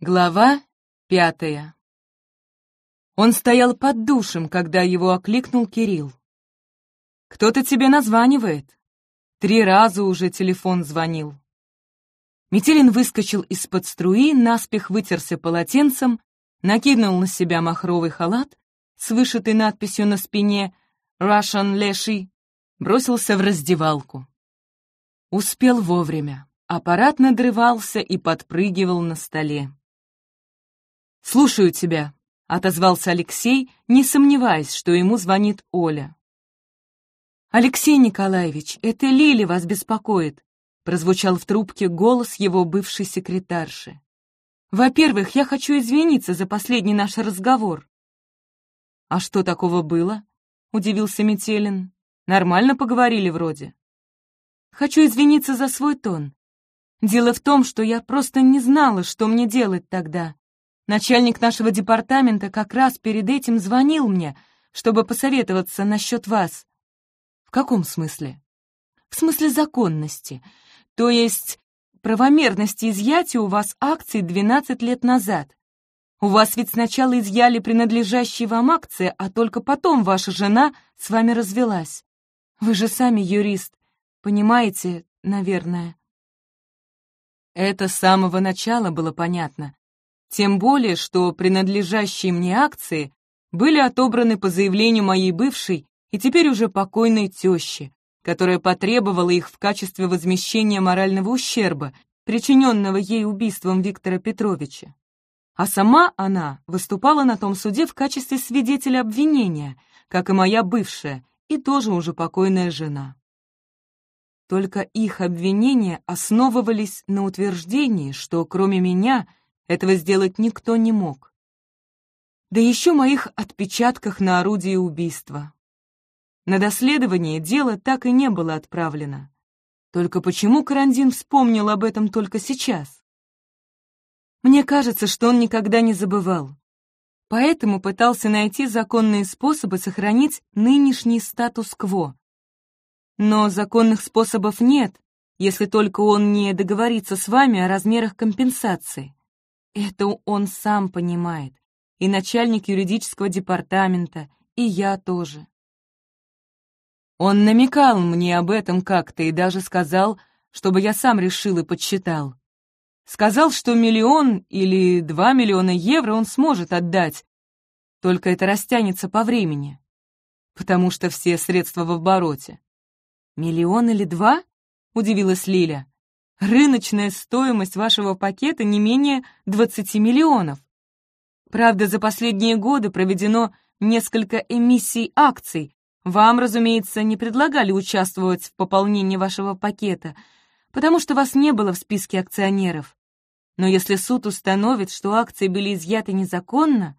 Глава пятая Он стоял под душем, когда его окликнул Кирилл. «Кто-то тебе названивает. Три раза уже телефон звонил». Метелин выскочил из-под струи, наспех вытерся полотенцем, накинул на себя махровый халат с вышитой надписью на спине «Russian Леши», бросился в раздевалку. Успел вовремя. Аппарат надрывался и подпрыгивал на столе. «Слушаю тебя», — отозвался Алексей, не сомневаясь, что ему звонит Оля. «Алексей Николаевич, это Лили вас беспокоит», — прозвучал в трубке голос его бывшей секретарши. «Во-первых, я хочу извиниться за последний наш разговор». «А что такого было?» — удивился Метелин. «Нормально поговорили вроде». «Хочу извиниться за свой тон. Дело в том, что я просто не знала, что мне делать тогда. Начальник нашего департамента как раз перед этим звонил мне, чтобы посоветоваться насчет вас. В каком смысле? В смысле законности. То есть правомерности изъятия у вас акций 12 лет назад. У вас ведь сначала изъяли принадлежащие вам акции, а только потом ваша жена с вами развелась. Вы же сами юрист, понимаете, наверное. Это с самого начала было понятно. Тем более, что принадлежащие мне акции были отобраны по заявлению моей бывшей и теперь уже покойной тещи, которая потребовала их в качестве возмещения морального ущерба, причиненного ей убийством Виктора Петровича. А сама она выступала на том суде в качестве свидетеля обвинения, как и моя бывшая, и тоже уже покойная жена. Только их обвинения основывались на утверждении, что кроме меня этого сделать никто не мог. Да еще моих отпечатках на орудии убийства. На доследование дело так и не было отправлено. Только почему Карандин вспомнил об этом только сейчас? Мне кажется, что он никогда не забывал. Поэтому пытался найти законные способы сохранить нынешний статус-кво. Но законных способов нет, если только он не договорится с вами о размерах компенсации. Это он сам понимает, и начальник юридического департамента, и я тоже. Он намекал мне об этом как-то и даже сказал, чтобы я сам решил и подсчитал. Сказал, что миллион или два миллиона евро он сможет отдать, только это растянется по времени, потому что все средства в обороте. «Миллион или два?» — удивилась Лиля. Рыночная стоимость вашего пакета не менее 20 миллионов. Правда, за последние годы проведено несколько эмиссий акций. Вам, разумеется, не предлагали участвовать в пополнении вашего пакета, потому что вас не было в списке акционеров. Но если суд установит, что акции были изъяты незаконно,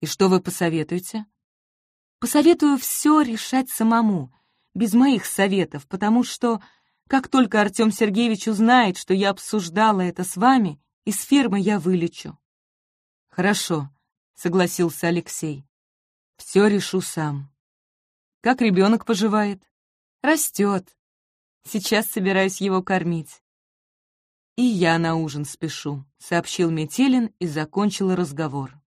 и что вы посоветуете? Посоветую все решать самому, без моих советов, потому что как только Артем Сергеевич узнает, что я обсуждала это с вами, из фирмы я вылечу». «Хорошо», — согласился Алексей. «Все решу сам». «Как ребенок поживает?» «Растет. Сейчас собираюсь его кормить». «И я на ужин спешу», — сообщил Метелин и закончил разговор.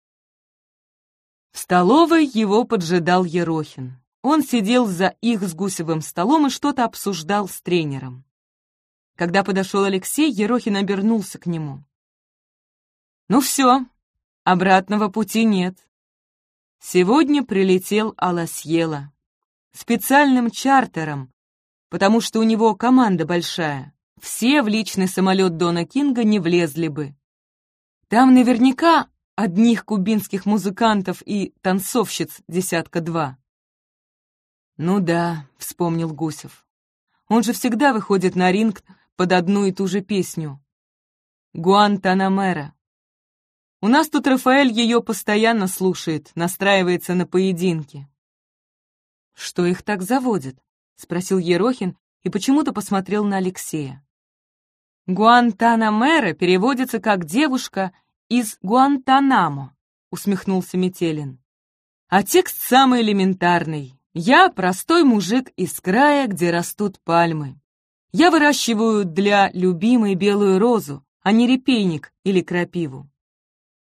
В столовой его поджидал Ерохин. Он сидел за их с Гусевым столом и что-то обсуждал с тренером. Когда подошел Алексей, Ерохин обернулся к нему. «Ну все, обратного пути нет. Сегодня прилетел Аласьела. Специальным чартером, потому что у него команда большая. Все в личный самолет Дона Кинга не влезли бы. Там наверняка одних кубинских музыкантов и танцовщиц десятка-два. «Ну да», — вспомнил Гусев. «Он же всегда выходит на ринг под одну и ту же песню. Гуантанамера. У нас тут Рафаэль ее постоянно слушает, настраивается на поединки». «Что их так заводит?» — спросил Ерохин и почему-то посмотрел на Алексея. «Гуантанамера переводится как «девушка из Гуантанамо», — усмехнулся Метелин. «А текст самый элементарный. Я простой мужик из края, где растут пальмы. Я выращиваю для любимой белую розу, а не репейник или крапиву.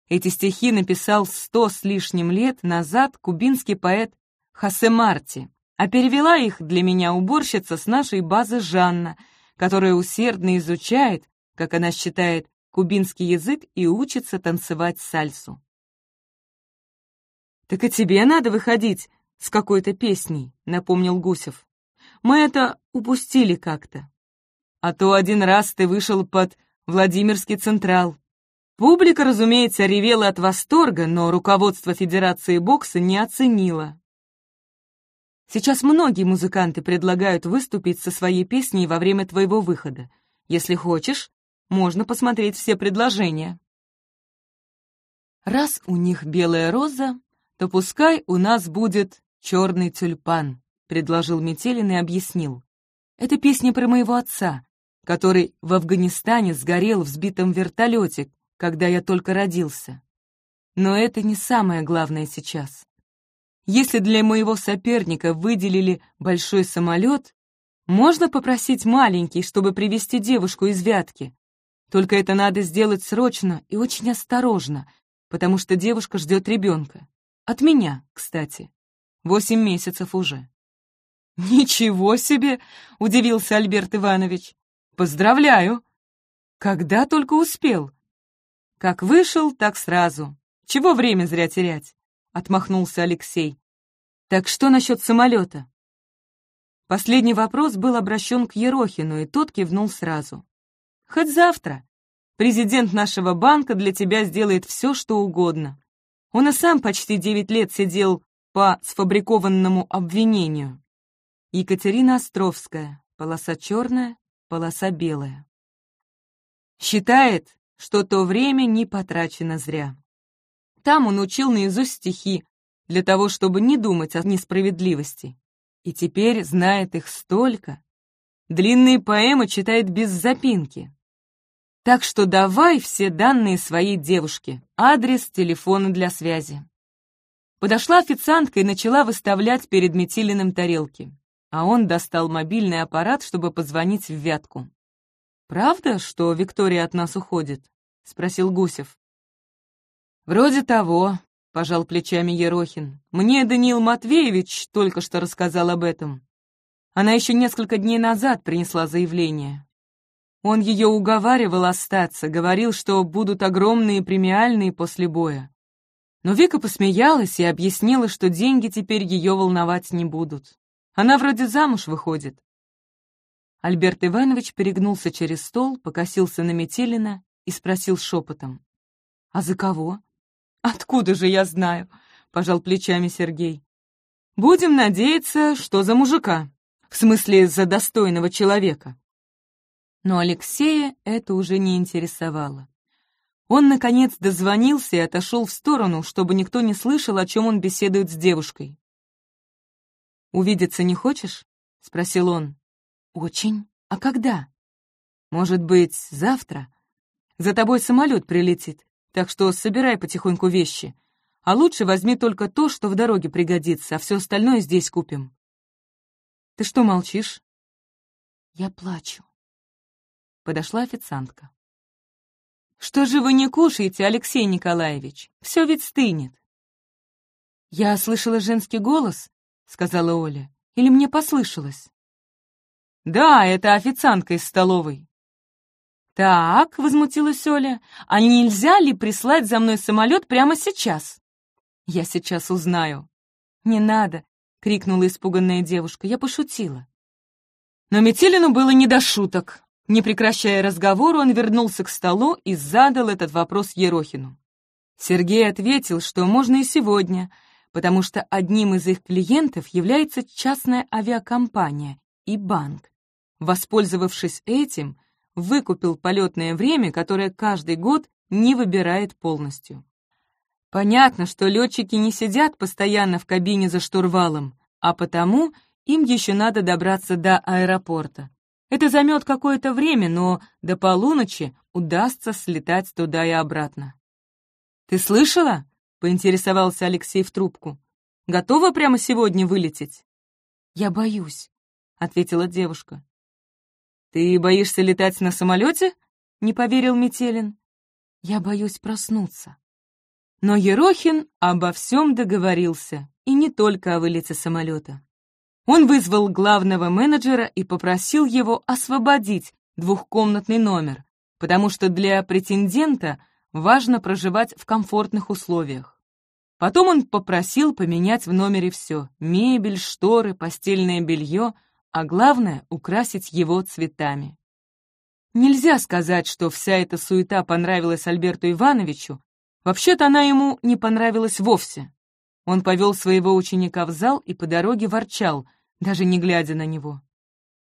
Эти стихи написал сто с лишним лет назад кубинский поэт Хосе Марти, а перевела их для меня уборщица с нашей базы Жанна, которая усердно изучает, как она считает, кубинский язык и учится танцевать сальсу. «Так и тебе надо выходить с какой-то песней», — напомнил Гусев. «Мы это упустили как-то. А то один раз ты вышел под Владимирский Централ. Публика, разумеется, ревела от восторга, но руководство Федерации бокса не оценило. Сейчас многие музыканты предлагают выступить со своей песней во время твоего выхода. Если хочешь, можно посмотреть все предложения. Раз у них белая роза, то пускай у нас будет черный тюльпан, предложил Метелин и объяснил. Это песня про моего отца, который в Афганистане сгорел в сбитом вертолете, когда я только родился. Но это не самое главное сейчас. Если для моего соперника выделили большой самолет, можно попросить маленький, чтобы привести девушку из Вятки. Только это надо сделать срочно и очень осторожно, потому что девушка ждет ребенка. От меня, кстати. Восемь месяцев уже. «Ничего себе!» — удивился Альберт Иванович. «Поздравляю!» «Когда только успел!» «Как вышел, так сразу. Чего время зря терять?» отмахнулся Алексей. «Так что насчет самолета?» Последний вопрос был обращен к Ерохину, и тот кивнул сразу. «Хоть завтра. Президент нашего банка для тебя сделает все, что угодно. Он и сам почти девять лет сидел по сфабрикованному обвинению. Екатерина Островская, полоса черная, полоса белая. Считает, что то время не потрачено зря. Там он учил наизусть стихи, для того, чтобы не думать о несправедливости. И теперь знает их столько. Длинные поэмы читает без запинки. Так что давай все данные своей девушке, адрес, телефоны для связи. Подошла официантка и начала выставлять перед Метилиным тарелки, а он достал мобильный аппарат, чтобы позвонить в Вятку. «Правда, что Виктория от нас уходит?» — спросил Гусев. «Вроде того», — пожал плечами Ерохин. «Мне Даниил Матвеевич только что рассказал об этом. Она еще несколько дней назад принесла заявление. Он ее уговаривал остаться, говорил, что будут огромные премиальные после боя. Но Вика посмеялась и объяснила, что деньги теперь ее волновать не будут. Она вроде замуж выходит. Альберт Иванович перегнулся через стол, покосился на Метелина и спросил шепотом. «А за кого?» «Откуда же я знаю?» — пожал плечами Сергей. «Будем надеяться, что за мужика. В смысле, за достойного человека». Но Алексея это уже не интересовало. Он, наконец, дозвонился и отошел в сторону, чтобы никто не слышал, о чем он беседует с девушкой. «Увидеться не хочешь?» — спросил он. «Очень. А когда?» «Может быть, завтра? За тобой самолет прилетит так что собирай потихоньку вещи. А лучше возьми только то, что в дороге пригодится, а все остальное здесь купим. Ты что молчишь? Я плачу. Подошла официантка. Что же вы не кушаете, Алексей Николаевич? Все ведь стынет. Я слышала женский голос, сказала Оля. Или мне послышалось? Да, это официантка из столовой. «Так», — возмутилась Оля, — «а нельзя ли прислать за мной самолет прямо сейчас?» «Я сейчас узнаю». «Не надо», — крикнула испуганная девушка, — «я пошутила». Но Метелину было не до шуток. Не прекращая разговор, он вернулся к столу и задал этот вопрос Ерохину. Сергей ответил, что можно и сегодня, потому что одним из их клиентов является частная авиакомпания и банк. Воспользовавшись этим, выкупил полетное время, которое каждый год не выбирает полностью. Понятно, что летчики не сидят постоянно в кабине за штурвалом, а потому им еще надо добраться до аэропорта. Это займет какое-то время, но до полуночи удастся слетать туда и обратно. «Ты слышала?» — поинтересовался Алексей в трубку. «Готова прямо сегодня вылететь?» «Я боюсь», — ответила девушка. «Ты боишься летать на самолете?» — не поверил Метелин. «Я боюсь проснуться». Но Ерохин обо всем договорился, и не только о вылете самолета. Он вызвал главного менеджера и попросил его освободить двухкомнатный номер, потому что для претендента важно проживать в комфортных условиях. Потом он попросил поменять в номере все — мебель, шторы, постельное белье, а главное — украсить его цветами. Нельзя сказать, что вся эта суета понравилась Альберту Ивановичу, вообще-то она ему не понравилась вовсе. Он повел своего ученика в зал и по дороге ворчал, даже не глядя на него.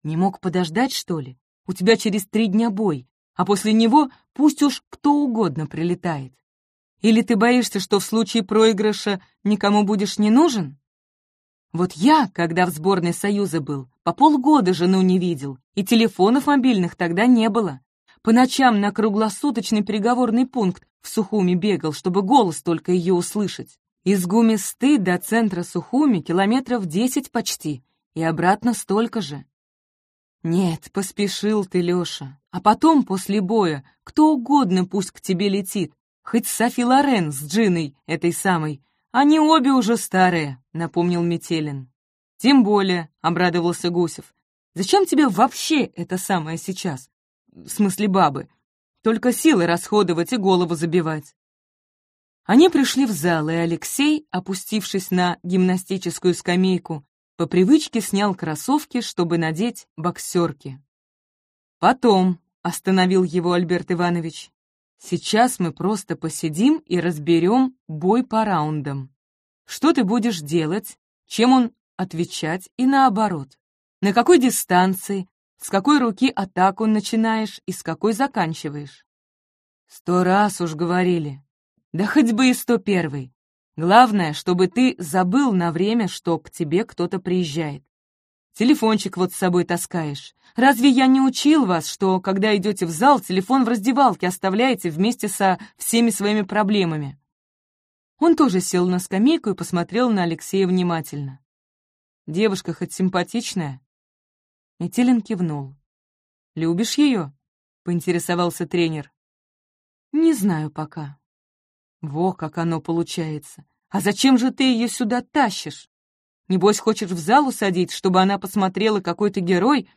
«Не мог подождать, что ли? У тебя через три дня бой, а после него пусть уж кто угодно прилетает. Или ты боишься, что в случае проигрыша никому будешь не нужен? Вот я, когда в сборной Союза был, по полгода жену не видел, и телефонов мобильных тогда не было. По ночам на круглосуточный переговорный пункт в Сухуми бегал, чтобы голос только ее услышать. Из Гумисты до центра Сухуми километров десять почти, и обратно столько же. Нет, поспешил ты, Леша. А потом, после боя, кто угодно пусть к тебе летит, хоть Софи Лорен с Джиной этой самой. Они обе уже старые, напомнил Метелин. Тем более, обрадовался Гусев. Зачем тебе вообще это самое сейчас? В смысле бабы. Только силы расходовать и голову забивать. Они пришли в зал, и Алексей, опустившись на гимнастическую скамейку, по привычке снял кроссовки, чтобы надеть боксерки. «Потом», — остановил его Альберт Иванович, «сейчас мы просто посидим и разберем бой по раундам. Что ты будешь делать, чем он отвечать и наоборот. На какой дистанции, с какой руки атаку начинаешь и с какой заканчиваешь. Сто раз уж говорили, да хоть бы и сто первый. Главное, чтобы ты забыл на время, что к тебе кто-то приезжает. Телефончик вот с собой таскаешь. Разве я не учил вас, что, когда идете в зал, телефон в раздевалке оставляете вместе со всеми своими проблемами?» Он тоже сел на скамейку и посмотрел на Алексея внимательно. «Девушка хоть симпатичная?» Метелин кивнул. «Любишь ее?» — поинтересовался тренер. «Не знаю пока», во как оно получается. А зачем же ты ее сюда тащишь? Небось, хочешь в зал усадить, чтобы она посмотрела, какой ты герой,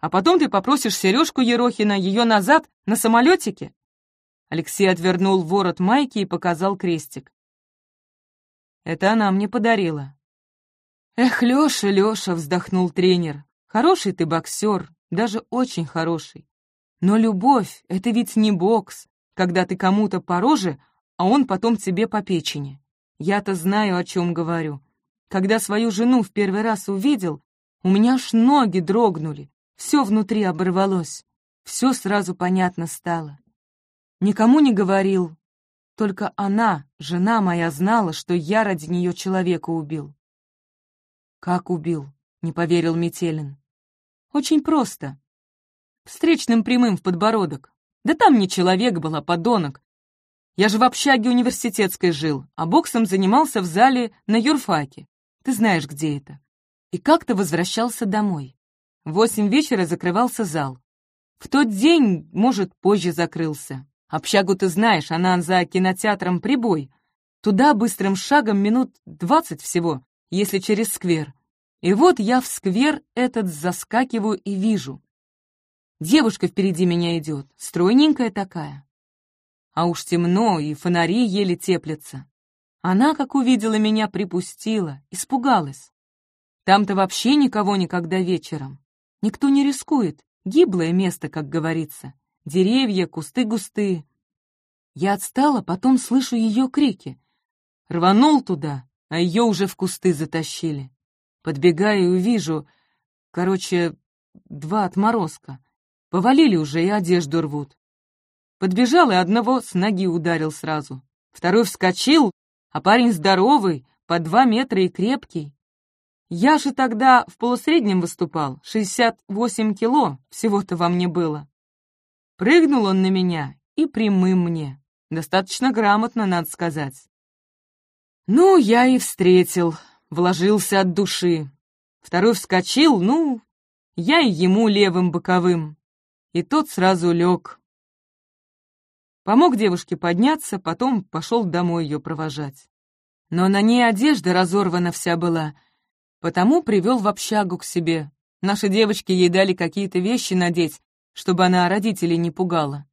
а потом ты попросишь Сережку Ерохина ее назад на самолетике?» Алексей отвернул ворот майки и показал крестик. «Это она мне подарила». «Эх, Леша, Леша!» — вздохнул тренер. «Хороший ты боксер, даже очень хороший. Но любовь — это ведь не бокс, когда ты кому-то по роже, а он потом тебе по печени. Я-то знаю, о чем говорю. Когда свою жену в первый раз увидел, у меня аж ноги дрогнули, все внутри оборвалось, все сразу понятно стало. Никому не говорил, только она, жена моя, знала, что я ради нее человека убил. «Как убил?» — не поверил Метелин. «Очень просто. Встречным прямым в подбородок. Да там не человек был, а подонок, я же в общаге университетской жил, а боксом занимался в зале на юрфаке. Ты знаешь, где это. И как-то возвращался домой. В восемь вечера закрывался зал. В тот день, может, позже закрылся. Общагу ты знаешь, она за кинотеатром «Прибой». Туда быстрым шагом минут двадцать всего, если через сквер. И вот я в сквер этот заскакиваю и вижу. Девушка впереди меня идет, стройненькая такая а уж темно, и фонари еле теплятся. Она, как увидела меня, припустила, испугалась. Там-то вообще никого никогда вечером. Никто не рискует, гиблое место, как говорится. Деревья, кусты густые. Я отстала, потом слышу ее крики. Рванул туда, а ее уже в кусты затащили. Подбегаю и увижу, короче, два отморозка. Повалили уже и одежду рвут. Подбежал и одного с ноги ударил сразу. Второй вскочил, а парень здоровый, по два метра и крепкий. Я же тогда в полусреднем выступал, 68 кило всего-то во мне было. Прыгнул он на меня и прямым мне. Достаточно грамотно, надо сказать. Ну, я и встретил, вложился от души. Второй вскочил, ну, я и ему левым боковым. И тот сразу лег, Помог девушке подняться, потом пошел домой ее провожать. Но на ней одежда разорвана вся была, потому привел в общагу к себе. Наши девочки ей дали какие-то вещи надеть, чтобы она родителей не пугала.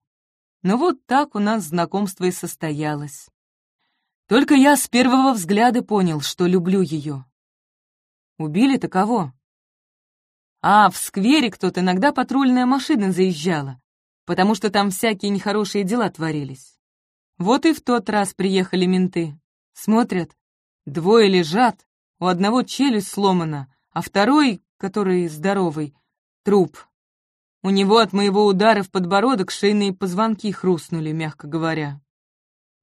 Но вот так у нас знакомство и состоялось. Только я с первого взгляда понял, что люблю ее. Убили-то кого? А, в сквере кто-то иногда патрульная машина заезжала, потому что там всякие нехорошие дела творились. Вот и в тот раз приехали менты. Смотрят, двое лежат, у одного челюсть сломана, а второй, который здоровый, труп. У него от моего удара в подбородок шейные позвонки хрустнули, мягко говоря.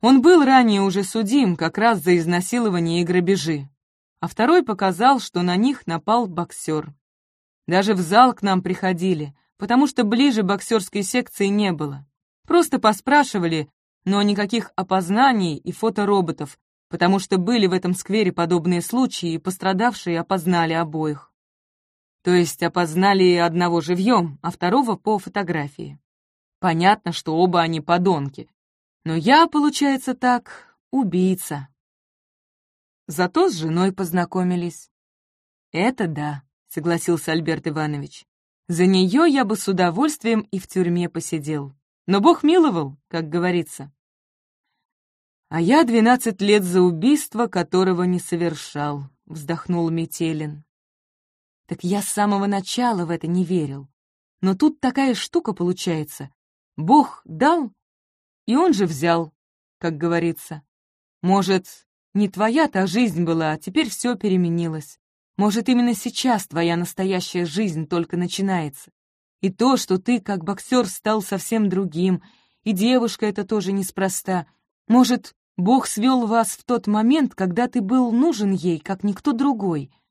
Он был ранее уже судим, как раз за изнасилование и грабежи. А второй показал, что на них напал боксер. Даже в зал к нам приходили, потому что ближе боксерской секции не было. Просто поспрашивали, но никаких опознаний и фотороботов, потому что были в этом сквере подобные случаи, и пострадавшие опознали обоих. То есть опознали одного живьем, а второго по фотографии. Понятно, что оба они подонки. Но я, получается так, убийца. Зато с женой познакомились. Это да, согласился Альберт Иванович. За нее я бы с удовольствием и в тюрьме посидел. Но Бог миловал, как говорится. А я двенадцать лет за убийство, которого не совершал, вздохнул Метелин. Так я с самого начала в это не верил. Но тут такая штука получается. Бог дал, и он же взял, как говорится. Может, не твоя-то жизнь была, а теперь все переменилось. Может, именно сейчас твоя настоящая жизнь только начинается. И то, что ты, как боксер, стал совсем другим, и девушка это тоже неспроста. Может, Бог свел вас в тот момент, когда ты был нужен ей, как никто другой —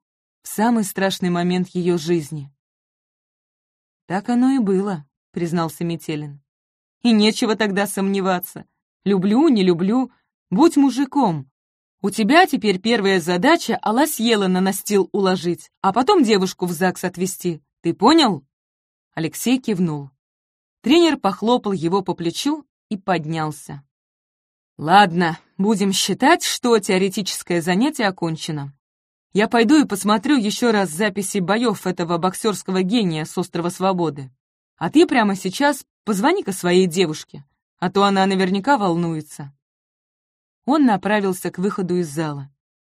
в самый страшный момент ее жизни. «Так оно и было», — признался Метелин. «И нечего тогда сомневаться. Люблю, не люблю, будь мужиком. У тебя теперь первая задача Аласьела на настил уложить, а потом девушку в ЗАГС отвезти. Ты понял?» Алексей кивнул. Тренер похлопал его по плечу и поднялся. «Ладно, будем считать, что теоретическое занятие окончено. Я пойду и посмотрю еще раз записи боев этого боксерского гения с острова Свободы. А ты прямо сейчас позвони-ка своей девушке, а то она наверняка волнуется». Он направился к выходу из зала.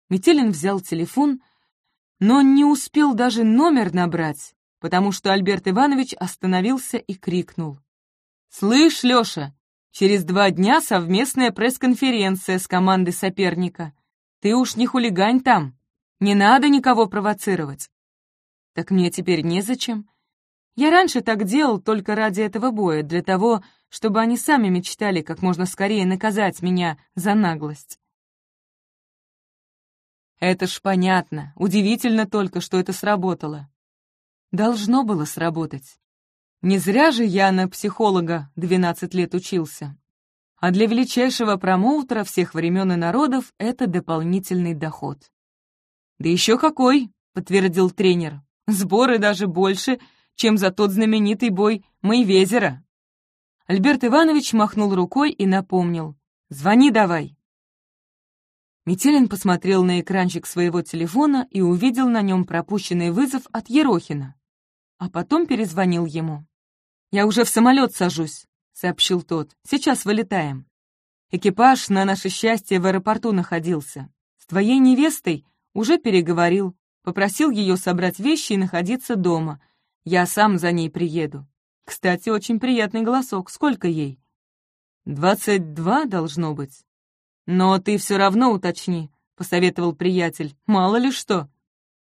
Метелин взял телефон, но не успел даже номер набрать, потому что Альберт Иванович остановился и крикнул. «Слышь, Леша, через два дня совместная пресс-конференция с командой соперника. Ты уж не хулигань там, не надо никого провоцировать. Так мне теперь незачем. Я раньше так делал только ради этого боя, для того, чтобы они сами мечтали как можно скорее наказать меня за наглость. Это ж понятно, удивительно только, что это сработало. Должно было сработать. Не зря же я на психолога 12 лет учился. А для величайшего промоутера всех времен и народов это дополнительный доход. «Да еще какой!» — подтвердил тренер. «Сборы даже больше, чем за тот знаменитый бой Мейвезера». Альберт Иванович махнул рукой и напомнил. «Звони давай». Метелин посмотрел на экранчик своего телефона и увидел на нем пропущенный вызов от Ерохина. А потом перезвонил ему. «Я уже в самолет сажусь», — сообщил тот. «Сейчас вылетаем. Экипаж, на наше счастье, в аэропорту находился. С твоей невестой уже переговорил, попросил ее собрать вещи и находиться дома. Я сам за ней приеду. Кстати, очень приятный голосок. Сколько ей? Двадцать два должно быть. Но ты все равно уточни, — посоветовал приятель. Мало ли что.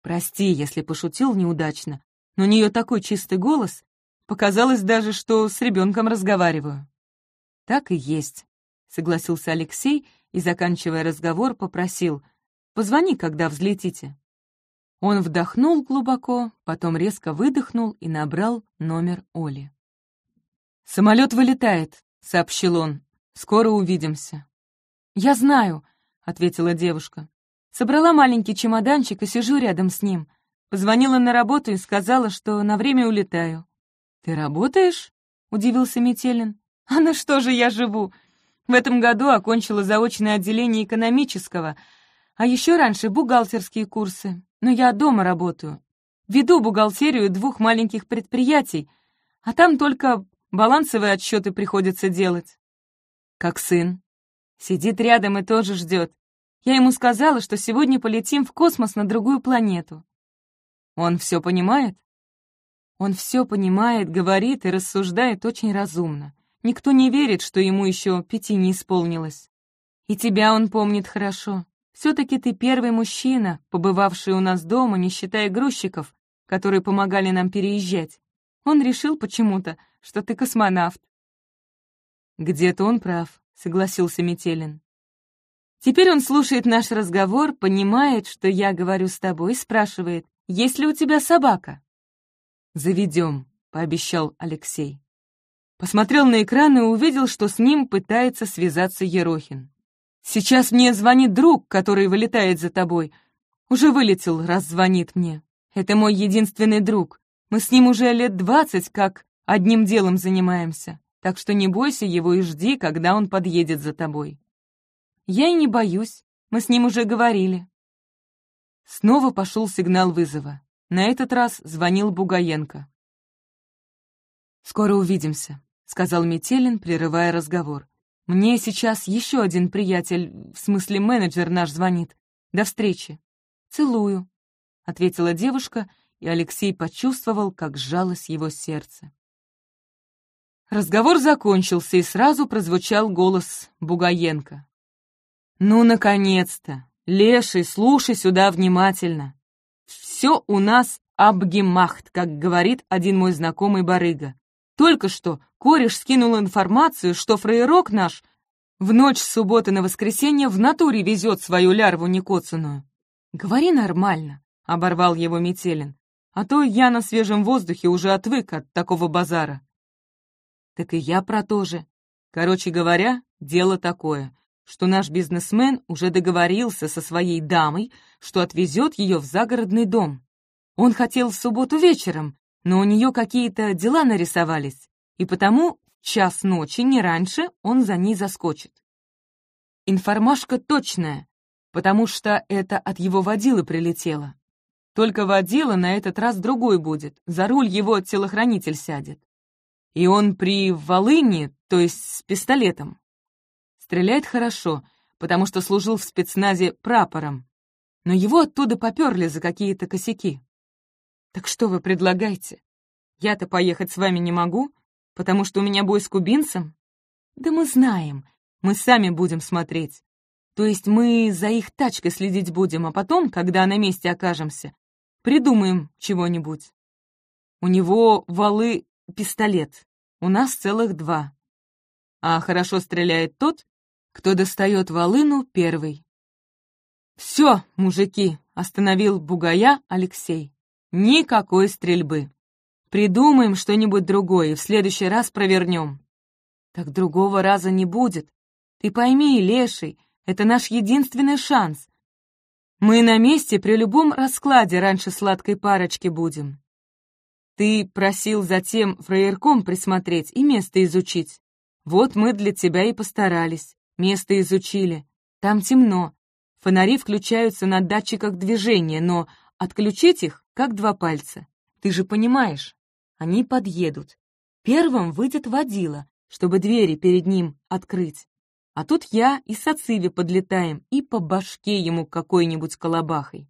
Прости, если пошутил неудачно, но у нее такой чистый голос, показалось даже, что с ребенком разговариваю. Так и есть, — согласился Алексей и, заканчивая разговор, попросил — Позвони, когда взлетите». Он вдохнул глубоко, потом резко выдохнул и набрал номер Оли. «Самолет вылетает», — сообщил он. «Скоро увидимся». «Я знаю», — ответила девушка. Собрала маленький чемоданчик и сижу рядом с ним. Позвонила на работу и сказала, что на время улетаю. «Ты работаешь?» — удивился Метелин. «А на что же я живу? В этом году окончила заочное отделение экономического, а еще раньше бухгалтерские курсы. Но я дома работаю. Веду бухгалтерию двух маленьких предприятий, а там только балансовые отчеты приходится делать. Как сын. Сидит рядом и тоже ждет. Я ему сказала, что сегодня полетим в космос на другую планету. Он все понимает? Он все понимает, говорит и рассуждает очень разумно. Никто не верит, что ему еще пяти не исполнилось. И тебя он помнит хорошо. Все-таки ты первый мужчина, побывавший у нас дома, не считая грузчиков, которые помогали нам переезжать. Он решил почему-то, что ты космонавт. Где-то он прав, согласился Метелин. Теперь он слушает наш разговор, понимает, что я говорю с тобой, и спрашивает, есть ли у тебя собака? «Заведем», — пообещал Алексей. Посмотрел на экран и увидел, что с ним пытается связаться Ерохин. «Сейчас мне звонит друг, который вылетает за тобой. Уже вылетел, раз звонит мне. Это мой единственный друг. Мы с ним уже лет двадцать как одним делом занимаемся, так что не бойся его и жди, когда он подъедет за тобой». «Я и не боюсь, мы с ним уже говорили». Снова пошел сигнал вызова. На этот раз звонил Бугаенко. «Скоро увидимся», — сказал Метелин, прерывая разговор. «Мне сейчас еще один приятель, в смысле менеджер наш, звонит. До встречи». «Целую», — ответила девушка, и Алексей почувствовал, как сжалось его сердце. Разговор закончился, и сразу прозвучал голос Бугаенко. «Ну, наконец-то! Леший, слушай сюда внимательно. Все у нас абгемахт, как говорит один мой знакомый барыга. Только что кореш скинул информацию, что фраерок наш в ночь с субботы на воскресенье в натуре везет свою лярву некоцанную. «Говори нормально», — оборвал его Метелин, «а то я на свежем воздухе уже отвык от такого базара». «Так и я про то же. Короче говоря, дело такое что наш бизнесмен уже договорился со своей дамой, что отвезет ее в загородный дом. Он хотел в субботу вечером, но у нее какие-то дела нарисовались, и потому час ночи, не раньше, он за ней заскочит. Информашка точная, потому что это от его водилы прилетело. Только водила на этот раз другой будет, за руль его телохранитель сядет. И он при Волыне, то есть с пистолетом. Стреляет хорошо, потому что служил в спецназе прапором. Но его оттуда поперли за какие-то косяки. Так что вы предлагаете? Я-то поехать с вами не могу, потому что у меня бой с кубинцем? Да мы знаем, мы сами будем смотреть. То есть мы за их тачкой следить будем, а потом, когда на месте окажемся, придумаем чего-нибудь. У него валы пистолет, у нас целых два. А хорошо стреляет тот, кто достает волыну первый. «Все, мужики!» — остановил бугая Алексей. «Никакой стрельбы. Придумаем что-нибудь другое и в следующий раз провернем». «Так другого раза не будет. Ты пойми, Леший, это наш единственный шанс. Мы на месте при любом раскладе раньше сладкой парочки будем. Ты просил затем фраерком присмотреть и место изучить. Вот мы для тебя и постарались. Место изучили. Там темно. Фонари включаются на датчиках движения, но отключить их как два пальца. Ты же понимаешь, они подъедут. Первым выйдет водила, чтобы двери перед ним открыть. А тут я и Сациви подлетаем и по башке ему какой-нибудь колобахой.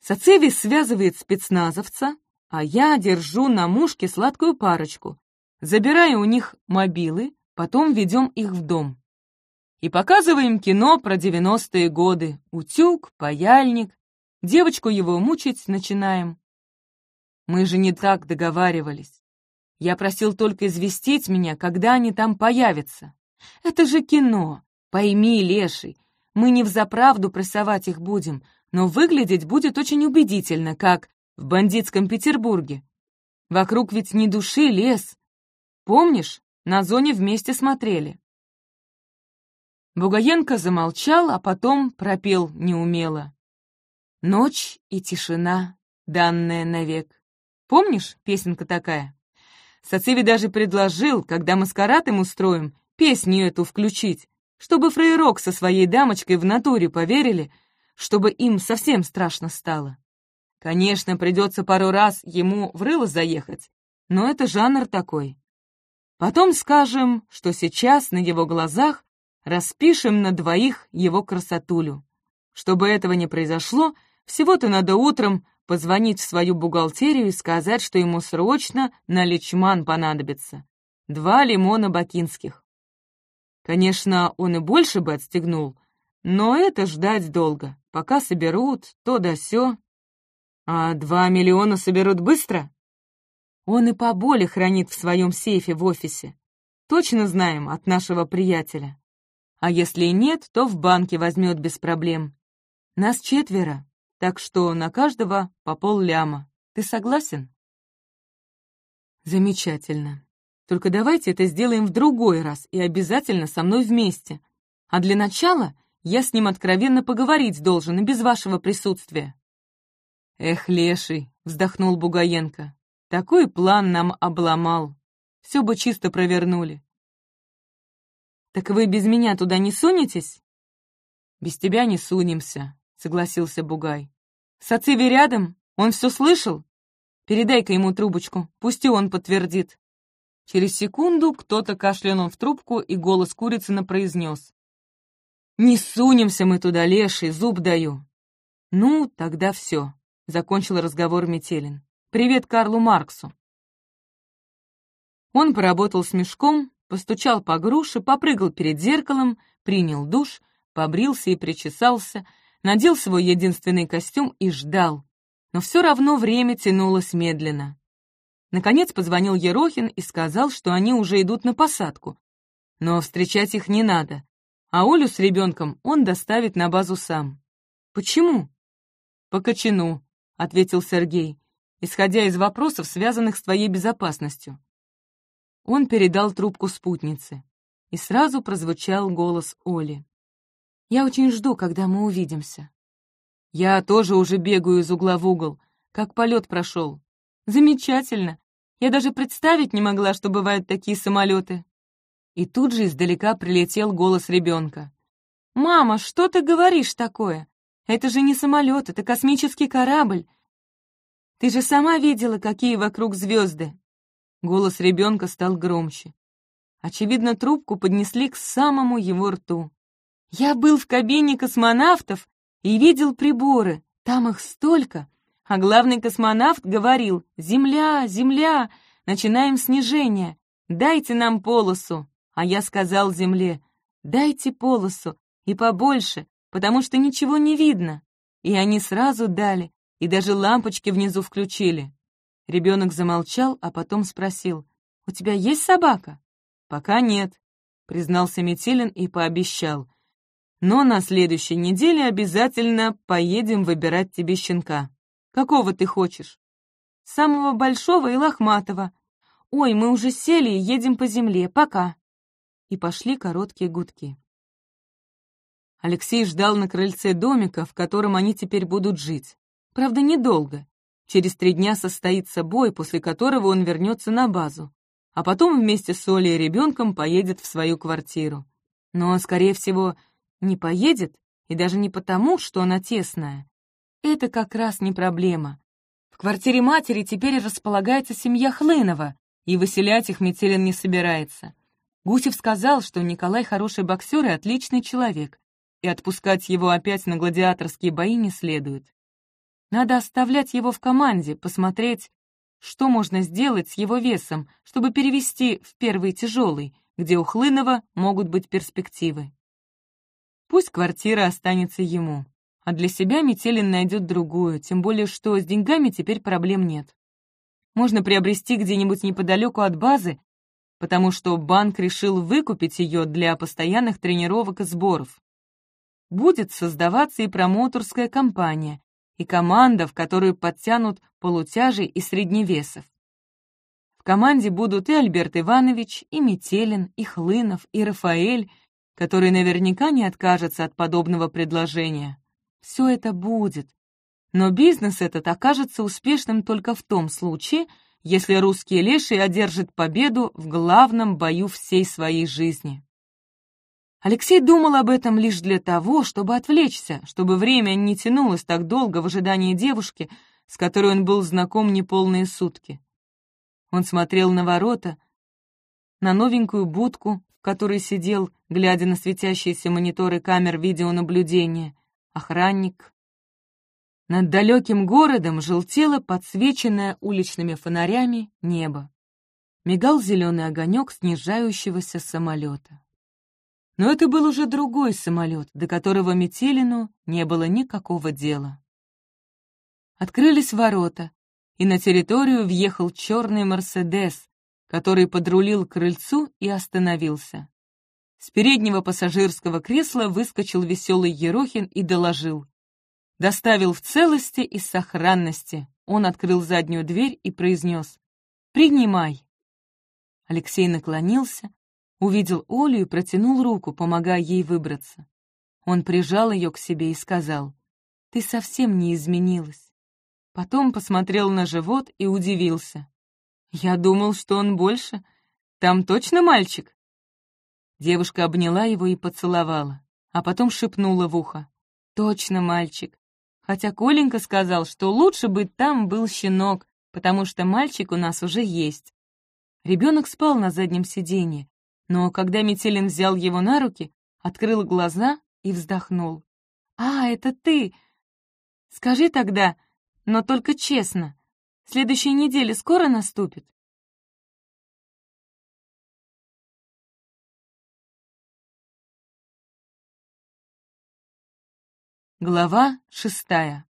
Сациви связывает спецназовца, а я держу на мушке сладкую парочку. Забираю у них мобилы, потом ведем их в дом и показываем кино про девяностые годы. Утюг, паяльник. Девочку его мучить начинаем. Мы же не так договаривались. Я просил только известить меня, когда они там появятся. Это же кино. Пойми, леший, мы не взаправду прессовать их будем, но выглядеть будет очень убедительно, как в бандитском Петербурге. Вокруг ведь ни души лес. Помнишь, на зоне вместе смотрели. Бугаенко замолчал, а потом пропел неумело. «Ночь и тишина, данная навек». Помнишь, песенка такая? Сациви даже предложил, когда маскарад им устроим, песню эту включить, чтобы фрейрок со своей дамочкой в натуре поверили, чтобы им совсем страшно стало. Конечно, придется пару раз ему в рыло заехать, но это жанр такой. Потом скажем, что сейчас на его глазах распишем на двоих его красотулю. Чтобы этого не произошло, всего-то надо утром позвонить в свою бухгалтерию и сказать, что ему срочно на личман понадобится. Два лимона бакинских. Конечно, он и больше бы отстегнул, но это ждать долго. Пока соберут, то да сё. А два миллиона соберут быстро? Он и поболе хранит в своем сейфе в офисе. Точно знаем от нашего приятеля. А если и нет, то в банке возьмет без проблем. Нас четверо, так что на каждого по пол ляма. Ты согласен? Замечательно. Только давайте это сделаем в другой раз и обязательно со мной вместе. А для начала я с ним откровенно поговорить должен и без вашего присутствия. Эх, леший, вздохнул Бугаенко. Такой план нам обломал. Все бы чисто провернули. Так вы без меня туда не сунетесь? Без тебя не сунемся, согласился Бугай. Сациви рядом? Он все слышал? Передай-ка ему трубочку, пусть и он подтвердит. Через секунду кто-то кашлянул в трубку, и голос Курицына произнес. «Не сунемся мы туда, леший, зуб даю». «Ну, тогда все», — закончил разговор Метелин. Привет Карлу Марксу. Он поработал с мешком, постучал по груше, попрыгал перед зеркалом, принял душ, побрился и причесался, надел свой единственный костюм и ждал. Но все равно время тянулось медленно. Наконец позвонил Ерохин и сказал, что они уже идут на посадку. Но встречать их не надо, а Олю с ребенком он доставит на базу сам. «Почему?» «По кочану», — ответил Сергей исходя из вопросов, связанных с твоей безопасностью. Он передал трубку спутнице, и сразу прозвучал голос Оли. «Я очень жду, когда мы увидимся». «Я тоже уже бегаю из угла в угол, как полет прошел. Замечательно! Я даже представить не могла, что бывают такие самолеты». И тут же издалека прилетел голос ребенка. «Мама, что ты говоришь такое? Это же не самолет, это космический корабль. Ты же сама видела, какие вокруг звезды!» Голос ребенка стал громче. Очевидно, трубку поднесли к самому его рту. «Я был в кабине космонавтов и видел приборы. Там их столько. А главный космонавт говорил «Земля, Земля, начинаем снижение. Дайте нам полосу». А я сказал Земле «Дайте полосу и побольше, потому что ничего не видно». И они сразу дали, и даже лампочки внизу включили. Ребенок замолчал, а потом спросил, «У тебя есть собака?» «Пока нет», — признался Метелин и пообещал. «Но на следующей неделе обязательно поедем выбирать тебе щенка. Какого ты хочешь?» «Самого большого и лохматого. Ой, мы уже сели и едем по земле. Пока!» И пошли короткие гудки. Алексей ждал на крыльце домика, в котором они теперь будут жить. Правда, недолго. Через три дня состоится бой, после которого он вернется на базу, а потом вместе с Олей и ребенком поедет в свою квартиру. Но скорее всего, не поедет, и даже не потому, что она тесная. Это как раз не проблема. В квартире матери теперь располагается семья Хлынова, и выселять их Метелин не собирается. Гусев сказал, что Николай хороший боксер и отличный человек, и отпускать его опять на гладиаторские бои не следует. Надо оставлять его в команде, посмотреть, что можно сделать с его весом, чтобы перевести в первый тяжелый, где у Хлынова могут быть перспективы. Пусть квартира останется ему, а для себя Метелин найдет другую, тем более что с деньгами теперь проблем нет. Можно приобрести где-нибудь неподалеку от базы, потому что банк решил выкупить ее для постоянных тренировок и сборов. Будет создаваться и промоутерская компания, и команда, в которую подтянут полутяжей и средневесов. В команде будут и Альберт Иванович, и Метелин, и Хлынов, и Рафаэль, который наверняка не откажется от подобного предложения. Все это будет. Но бизнес этот окажется успешным только в том случае, если русские леший одержат победу в главном бою всей своей жизни. Алексей думал об этом лишь для того, чтобы отвлечься, чтобы время не тянулось так долго в ожидании девушки, с которой он был знаком неполные сутки. Он смотрел на ворота, на новенькую будку, в которой сидел, глядя на светящиеся мониторы камер видеонаблюдения, охранник. Над далеким городом желтело подсвеченное уличными фонарями небо. Мигал зеленый огонек снижающегося самолета. Но это был уже другой самолет, до которого Метелину не было никакого дела. Открылись ворота, и на территорию въехал черный «Мерседес», который подрулил к крыльцу и остановился. С переднего пассажирского кресла выскочил веселый Ерохин и доложил. Доставил в целости и сохранности. Он открыл заднюю дверь и произнес «Принимай». Алексей наклонился, увидел Олю и протянул руку, помогая ей выбраться. Он прижал ее к себе и сказал, «Ты совсем не изменилась». Потом посмотрел на живот и удивился. «Я думал, что он больше. Там точно мальчик?» Девушка обняла его и поцеловала, а потом шепнула в ухо. «Точно мальчик. Хотя Коленька сказал, что лучше бы там был щенок, потому что мальчик у нас уже есть». Ребенок спал на заднем сиденье, но когда Метелин взял его на руки, открыл глаза и вздохнул. «А, это ты! Скажи тогда, но только честно, следующая неделя скоро наступит?» Глава шестая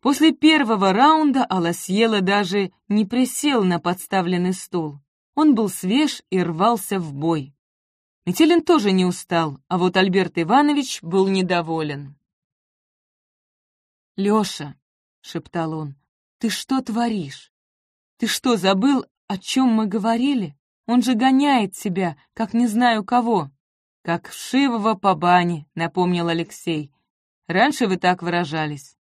После первого раунда Аласьела даже не присел на подставленный стул. Он был свеж и рвался в бой. Метелин тоже не устал, а вот Альберт Иванович был недоволен. «Леша», — шептал он, — «ты что творишь? Ты что, забыл, о чем мы говорили? Он же гоняет тебя, как не знаю кого». «Как вшивого по бане», — напомнил Алексей. «Раньше вы так выражались».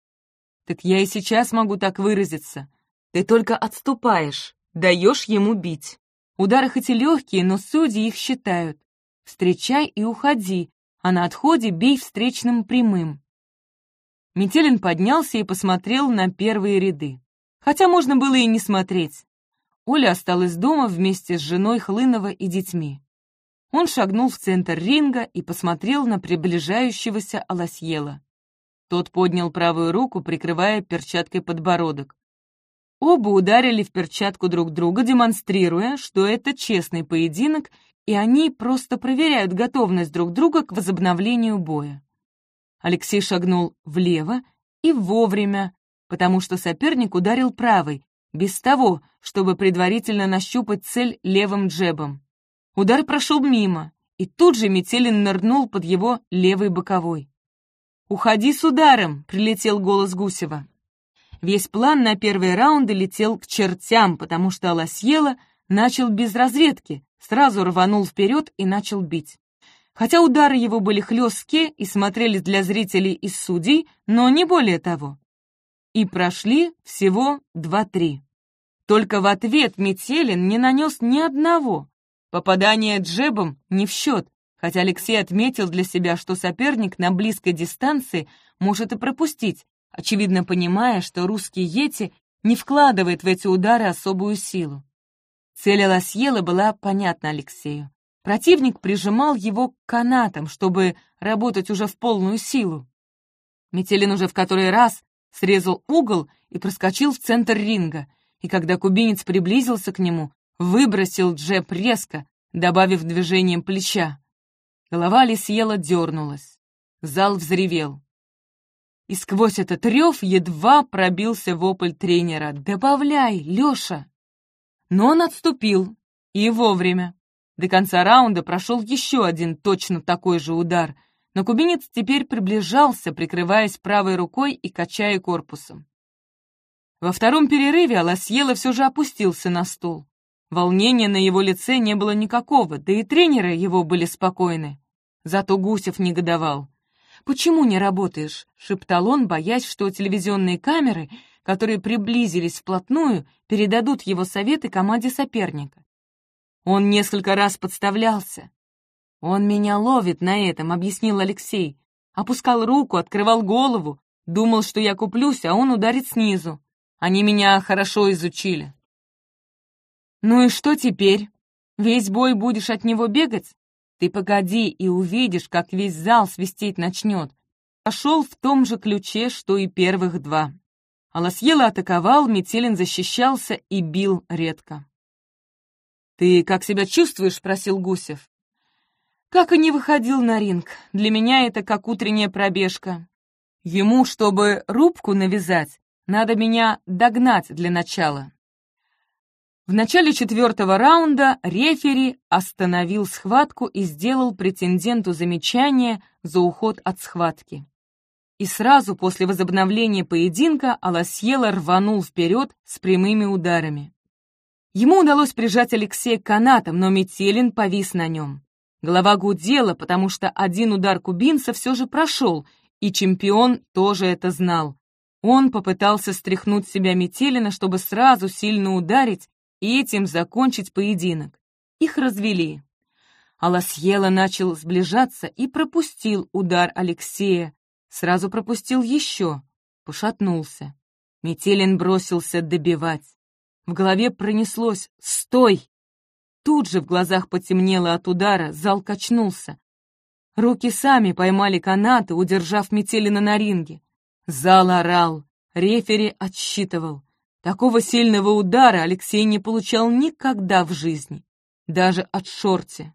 «Так я и сейчас могу так выразиться. Ты только отступаешь, даешь ему бить». Удары хоть и легкие, но судьи их считают. Встречай и уходи, а на отходе бей встречным прямым. Метелин поднялся и посмотрел на первые ряды. Хотя можно было и не смотреть. Оля осталась дома вместе с женой Хлынова и детьми. Он шагнул в центр ринга и посмотрел на приближающегося Аласьела. Тот поднял правую руку, прикрывая перчаткой подбородок. Оба ударили в перчатку друг друга, демонстрируя, что это честный поединок, и они просто проверяют готовность друг друга к возобновлению боя. Алексей шагнул влево и вовремя, потому что соперник ударил правой, без того, чтобы предварительно нащупать цель левым джебом. Удар прошел мимо, и тут же Метелин нырнул под его левый боковой. «Уходи с ударом!» — прилетел голос Гусева. Весь план на первые раунды летел к чертям, потому что Лосьела начал без разведки, сразу рванул вперед и начал бить. Хотя удары его были хлесткие и смотрелись для зрителей из судей, но не более того. И прошли всего два-три. Только в ответ Метелин не нанес ни одного. Попадание джебом не в счет, хотя Алексей отметил для себя, что соперник на близкой дистанции может и пропустить, очевидно понимая, что русский Йети не вкладывает в эти удары особую силу. Цель Лосьела была понятна Алексею. Противник прижимал его к канатам, чтобы работать уже в полную силу. Метелин уже в который раз срезал угол и проскочил в центр ринга, и когда кубинец приблизился к нему, выбросил джеб резко, добавив движением плеча. Голова Лисьела дернулась. Зал взревел и сквозь этот рев едва пробился вопль тренера «Добавляй, Леша!». Но он отступил, и вовремя. До конца раунда прошел еще один точно такой же удар, но кубинец теперь приближался, прикрываясь правой рукой и качая корпусом. Во втором перерыве Аласьела все же опустился на стул. Волнения на его лице не было никакого, да и тренеры его были спокойны. Зато Гусев негодовал. «Почему не работаешь?» — шептал он, боясь, что телевизионные камеры, которые приблизились вплотную, передадут его советы команде соперника. Он несколько раз подставлялся. «Он меня ловит на этом», — объяснил Алексей. Опускал руку, открывал голову, думал, что я куплюсь, а он ударит снизу. Они меня хорошо изучили. «Ну и что теперь? Весь бой будешь от него бегать? Ты погоди и увидишь, как весь зал свистеть начнет. Пошел в том же ключе, что и первых два. Аласьела атаковал, Метелин защищался и бил редко. «Ты как себя чувствуешь?» — спросил Гусев. «Как и не выходил на ринг. Для меня это как утренняя пробежка. Ему, чтобы рубку навязать, надо меня догнать для начала». В начале четвертого раунда рефери остановил схватку и сделал претенденту замечание за уход от схватки. И сразу после возобновления поединка Аласьела рванул вперед с прямыми ударами. Ему удалось прижать Алексея канатом, но Метелин повис на нем. Голова гудела, потому что один удар кубинца все же прошел, и чемпион тоже это знал. Он попытался стряхнуть себя Метелина, чтобы сразу сильно ударить и этим закончить поединок. Их развели. Аласьела начал сближаться и пропустил удар Алексея. Сразу пропустил еще, пошатнулся. Метелин бросился добивать. В голове пронеслось «Стой!». Тут же в глазах потемнело от удара, зал качнулся. Руки сами поймали канаты, удержав Метелина на ринге. Зал орал, рефери отсчитывал. Такого сильного удара Алексей не получал никогда в жизни, даже от шорти.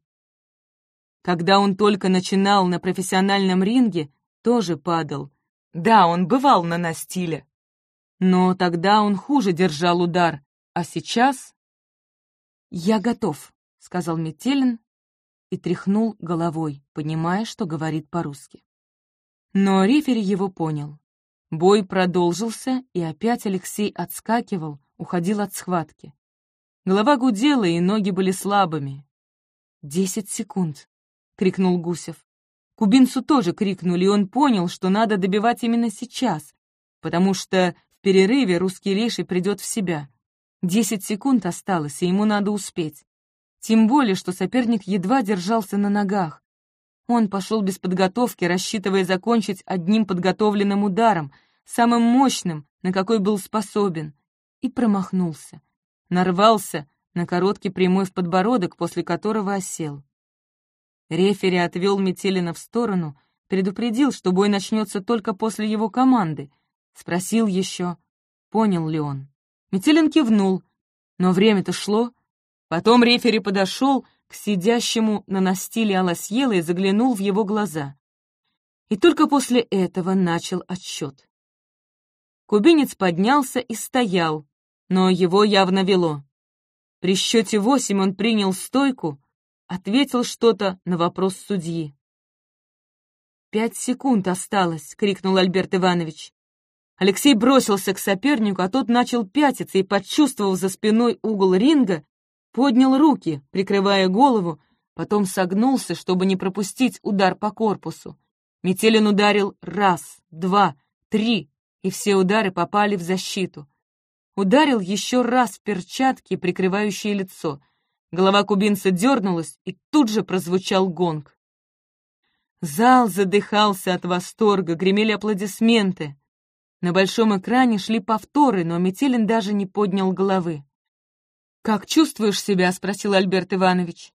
Когда он только начинал на профессиональном ринге, тоже падал. Да, он бывал на настиле. Но тогда он хуже держал удар, а сейчас... «Я готов», — сказал Метелин и тряхнул головой, понимая, что говорит по-русски. Но рефери его понял. Бой продолжился, и опять Алексей отскакивал, уходил от схватки. Голова гудела, и ноги были слабыми. «Десять секунд!» — крикнул Гусев. Кубинцу тоже крикнули, и он понял, что надо добивать именно сейчас, потому что в перерыве русский леший придет в себя. Десять секунд осталось, и ему надо успеть. Тем более, что соперник едва держался на ногах. Он пошел без подготовки, рассчитывая закончить одним подготовленным ударом, самым мощным, на какой был способен, и промахнулся. Нарвался на короткий прямой в подбородок, после которого осел. Рефери отвел Метелина в сторону, предупредил, что бой начнется только после его команды, спросил еще, понял ли он. Метелин кивнул, но время-то шло. Потом рефери подошел, к сидящему на настиле Аласьела и заглянул в его глаза. И только после этого начал отсчет. Кубинец поднялся и стоял, но его явно вело. При счете восемь он принял стойку, ответил что-то на вопрос судьи. «Пять секунд осталось!» — крикнул Альберт Иванович. Алексей бросился к сопернику, а тот начал пятиться и, почувствовав за спиной угол ринга, поднял руки, прикрывая голову, потом согнулся, чтобы не пропустить удар по корпусу. Метелин ударил раз, два, три, и все удары попали в защиту. Ударил еще раз в перчатки, прикрывающие лицо. Голова кубинца дернулась, и тут же прозвучал гонг. Зал задыхался от восторга, гремели аплодисменты. На большом экране шли повторы, но Метелин даже не поднял головы. «Как чувствуешь себя?» — спросил Альберт Иванович.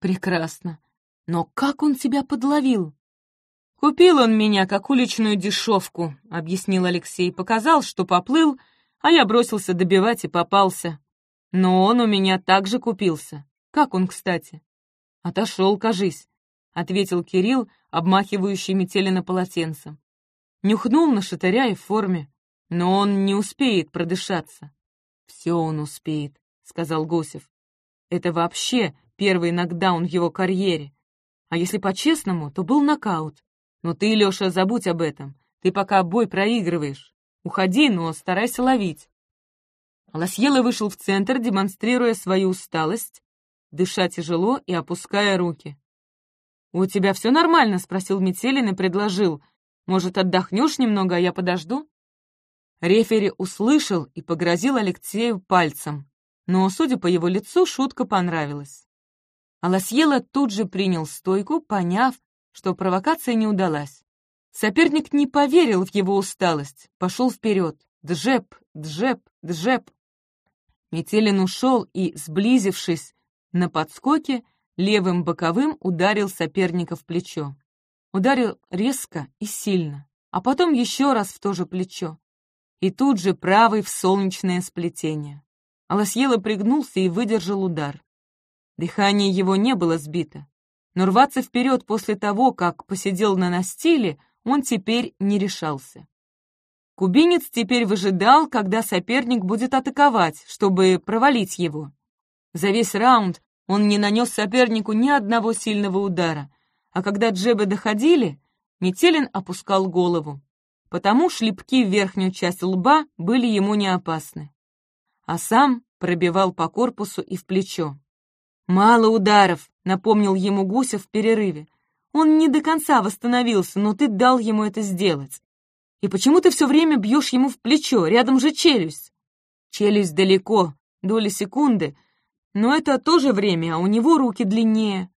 «Прекрасно. Но как он тебя подловил?» «Купил он меня, как уличную дешевку», — объяснил Алексей. «Показал, что поплыл, а я бросился добивать и попался. Но он у меня также купился. Как он, кстати?» «Отошел, кажись», — ответил Кирилл, обмахивающий Метелина полотенцем. Нюхнул на шатыря и в форме, но он не успеет продышаться. Все он успеет. — сказал Гусев. «Это вообще первый нокдаун в его карьере. А если по-честному, то был нокаут. Но ты, Леша, забудь об этом. Ты пока бой проигрываешь. Уходи, но старайся ловить». Лосьело вышел в центр, демонстрируя свою усталость, дыша тяжело и опуская руки. «У тебя все нормально?» — спросил Метелин и предложил. «Может, отдохнешь немного, а я подожду?» Рефери услышал и погрозил Алексею пальцем но, судя по его лицу, шутка понравилась. Аласьела тут же принял стойку, поняв, что провокация не удалась. Соперник не поверил в его усталость, пошел вперед. Джеб, джеб, джеб. Метелин ушел и, сблизившись на подскоке, левым боковым ударил соперника в плечо. Ударил резко и сильно, а потом еще раз в то же плечо. И тут же правый в солнечное сплетение. Аласьела пригнулся и выдержал удар. Дыхание его не было сбито, но рваться вперед после того, как посидел на настиле, он теперь не решался. Кубинец теперь выжидал, когда соперник будет атаковать, чтобы провалить его. За весь раунд он не нанес сопернику ни одного сильного удара, а когда джебы доходили, Метелин опускал голову, потому шлепки в верхнюю часть лба были ему не опасны. А сам пробивал по корпусу и в плечо. «Мало ударов», — напомнил ему Гуся в перерыве. «Он не до конца восстановился, но ты дал ему это сделать. И почему ты все время бьешь ему в плечо, рядом же челюсть?» «Челюсть далеко, доли секунды, но это тоже время, а у него руки длиннее.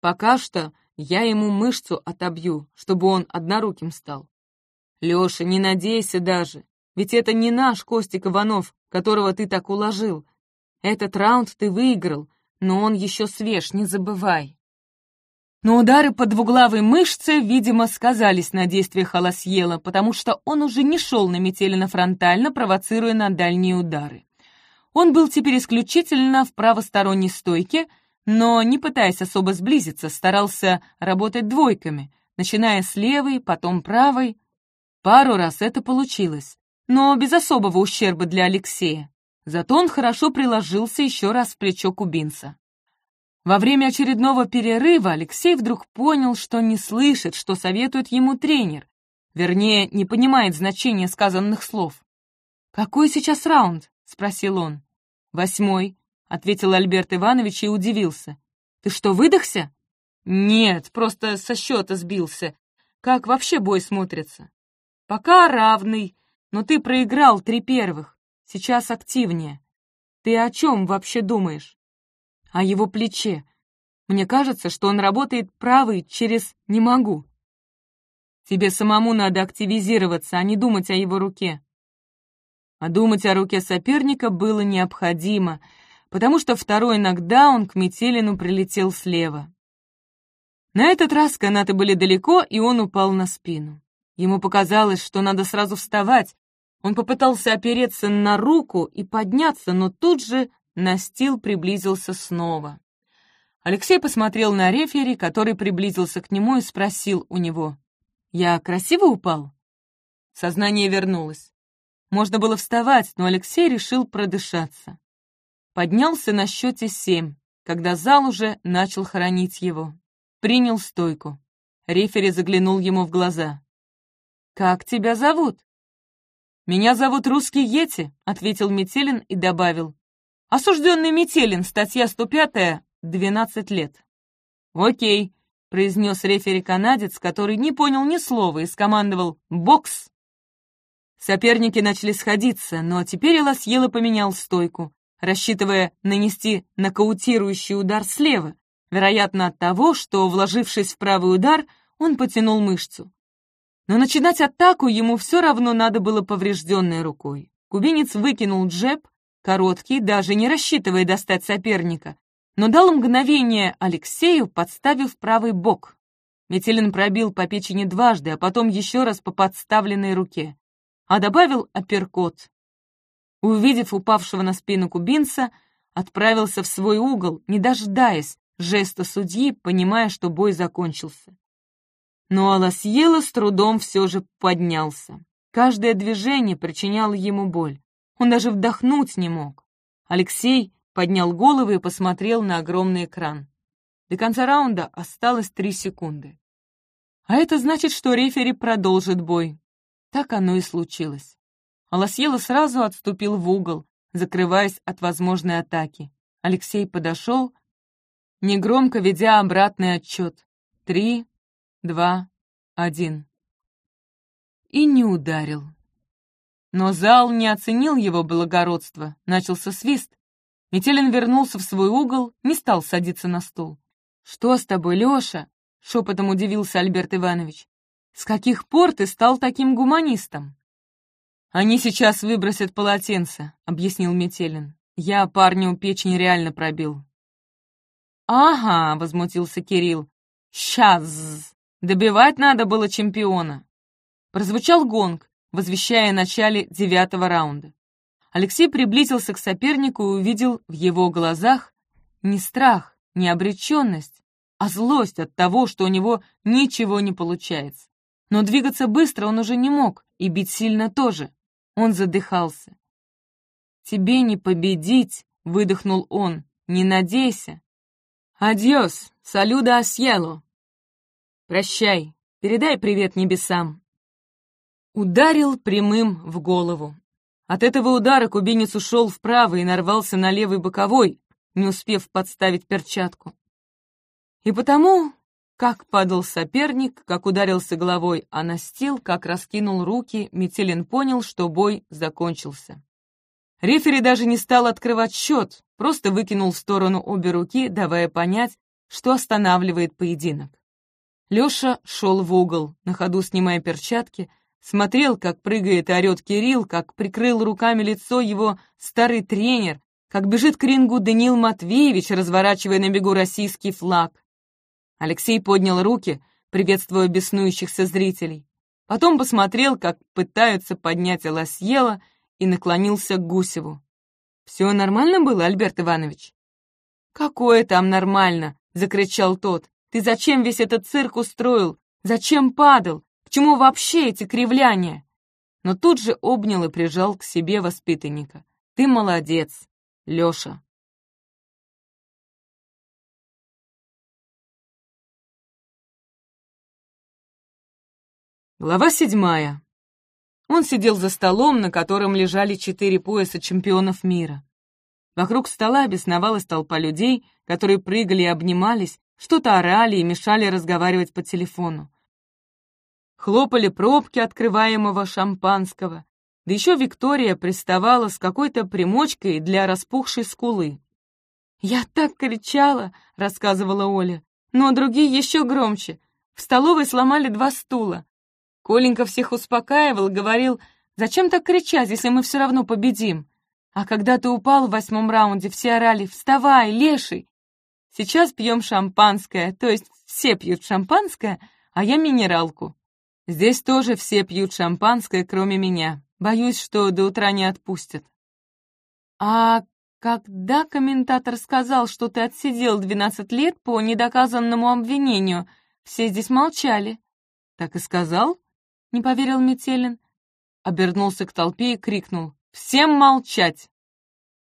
Пока что я ему мышцу отобью, чтобы он одноруким стал. Леша, не надейся даже, ведь это не наш Костик Иванов, которого ты так уложил. Этот раунд ты выиграл, но он еще свеж, не забывай. Но удары по двуглавой мышце, видимо, сказались на действиях Холосьела, потому что он уже не шел на Метелина фронтально, провоцируя на дальние удары. Он был теперь исключительно в правосторонней стойке, но, не пытаясь особо сблизиться, старался работать двойками, начиная с левой, потом правой. Пару раз это получилось, но без особого ущерба для Алексея. Зато он хорошо приложился еще раз в плечо кубинца. Во время очередного перерыва Алексей вдруг понял, что не слышит, что советует ему тренер, вернее, не понимает значения сказанных слов. «Какой сейчас раунд?» — спросил он. «Восьмой», — ответил Альберт Иванович и удивился. «Ты что, выдохся?» «Нет, просто со счета сбился. Как вообще бой смотрится?» «Пока равный, но ты проиграл три первых. Сейчас активнее. Ты о чем вообще думаешь? О его плече. Мне кажется, что он работает правый через «не могу». Тебе самому надо активизироваться, а не думать о его руке. А думать о руке соперника было необходимо, потому что второй нокдаун к Метелину прилетел слева. На этот раз канаты были далеко, и он упал на спину. Ему показалось, что надо сразу вставать, он попытался опереться на руку и подняться, но тут же настил приблизился снова. Алексей посмотрел на рефери, который приблизился к нему и спросил у него, «Я красиво упал?» Сознание вернулось. Можно было вставать, но Алексей решил продышаться. Поднялся на счете семь, когда зал уже начал хоронить его. Принял стойку. Рефери заглянул ему в глаза. «Как тебя зовут?» «Меня зовут Русский Йети», — ответил Метелин и добавил. «Осужденный Метелин, статья 105, 12 лет». «Окей», — произнес рефери-канадец, который не понял ни слова и скомандовал «Бокс!». Соперники начали сходиться, но теперь Лосьела поменял стойку, рассчитывая нанести нокаутирующий удар слева, вероятно от того, что, вложившись в правый удар, он потянул мышцу. Но начинать атаку ему все равно надо было поврежденной рукой. Кубинец выкинул джеб, короткий, даже не рассчитывая достать соперника, но дал мгновение Алексею, подставив правый бок. Метелин пробил по печени дважды, а потом еще раз по подставленной руке, а добавил апперкот. Увидев упавшего на спину кубинца, отправился в свой угол, не дожидаясь жеста судьи, понимая, что бой закончился. Но Аласьела с трудом все же поднялся. Каждое движение причиняло ему боль. Он даже вдохнуть не мог. Алексей поднял голову и посмотрел на огромный экран. До конца раунда осталось три секунды. А это значит, что рефери продолжит бой. Так оно и случилось. Аласьела сразу отступил в угол, закрываясь от возможной атаки. Алексей подошел, негромко ведя обратный отчет. Три, два, один. И не ударил. Но зал не оценил его благородство, начался свист. Метелин вернулся в свой угол, не стал садиться на стул. «Что с тобой, Лёша?» — шепотом удивился Альберт Иванович. «С каких пор ты стал таким гуманистом?» «Они сейчас выбросят полотенце», — объяснил Метелин. «Я парню печень реально пробил». «Ага», — возмутился Кирилл. «Сейчас! Добивать надо было чемпиона!» Прозвучал гонг, возвещая начале девятого раунда. Алексей приблизился к сопернику и увидел в его глазах не страх, не обреченность, а злость от того, что у него ничего не получается. Но двигаться быстро он уже не мог, и бить сильно тоже. Он задыхался. «Тебе не победить!» — выдохнул он. «Не надейся!» «Адьос! Салюда асьело!» «Прощай! Передай привет небесам!» Ударил прямым в голову. От этого удара кубинец ушел вправо и нарвался на левый боковой, не успев подставить перчатку. И потому, как падал соперник, как ударился головой а настил, как раскинул руки, Метелин понял, что бой закончился. Рефери даже не стал открывать счет, просто выкинул в сторону обе руки, давая понять, что останавливает поединок. Леша шел в угол, на ходу снимая перчатки, Смотрел, как прыгает и орет Кирилл, как прикрыл руками лицо его старый тренер, как бежит к рингу Даниил Матвеевич, разворачивая на бегу российский флаг. Алексей поднял руки, приветствуя беснующихся зрителей. Потом посмотрел, как пытаются поднять Лосьела, и наклонился к Гусеву. «Все нормально было, Альберт Иванович?» «Какое там нормально?» — закричал тот. «Ты зачем весь этот цирк устроил? Зачем падал? К чему вообще эти кривляния? Но тут же обнял и прижал к себе воспитанника. Ты молодец, Леша. Глава седьмая. Он сидел за столом, на котором лежали четыре пояса чемпионов мира. Вокруг стола бесновалась толпа людей, которые прыгали и обнимались, что-то орали и мешали разговаривать по телефону. Хлопали пробки открываемого шампанского. Да еще Виктория приставала с какой-то примочкой для распухшей скулы. «Я так кричала!» — рассказывала Оля. «Но другие еще громче. В столовой сломали два стула. Коленька всех успокаивал, говорил, «Зачем так кричать, если мы все равно победим?» А когда ты упал в восьмом раунде, все орали «Вставай, леший!» Сейчас пьем шампанское, то есть все пьют шампанское, а я минералку. Здесь тоже все пьют шампанское, кроме меня. Боюсь, что до утра не отпустят. А когда комментатор сказал, что ты отсидел 12 лет по недоказанному обвинению, все здесь молчали. Так и сказал? Не поверил Метелин. Обернулся к толпе и крикнул. «Всем молчать!»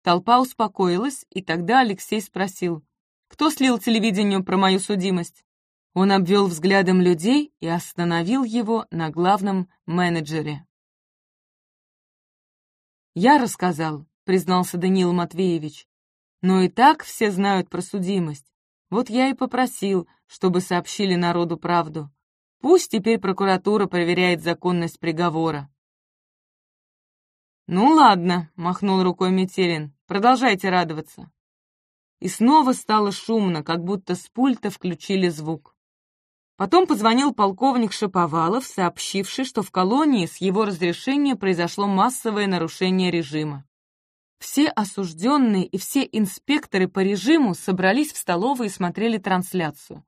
Толпа успокоилась, и тогда Алексей спросил. «Кто слил телевидению про мою судимость?» Он обвел взглядом людей и остановил его на главном менеджере. «Я рассказал», — признался Даниил Матвеевич. «Но и так все знают про судимость. Вот я и попросил, чтобы сообщили народу правду. Пусть теперь прокуратура проверяет законность приговора». «Ну ладно», — махнул рукой Метелин, — «продолжайте радоваться». И снова стало шумно, как будто с пульта включили звук. Потом позвонил полковник Шаповалов, сообщивший, что в колонии с его разрешения произошло массовое нарушение режима. Все осужденные и все инспекторы по режиму собрались в столовой и смотрели трансляцию.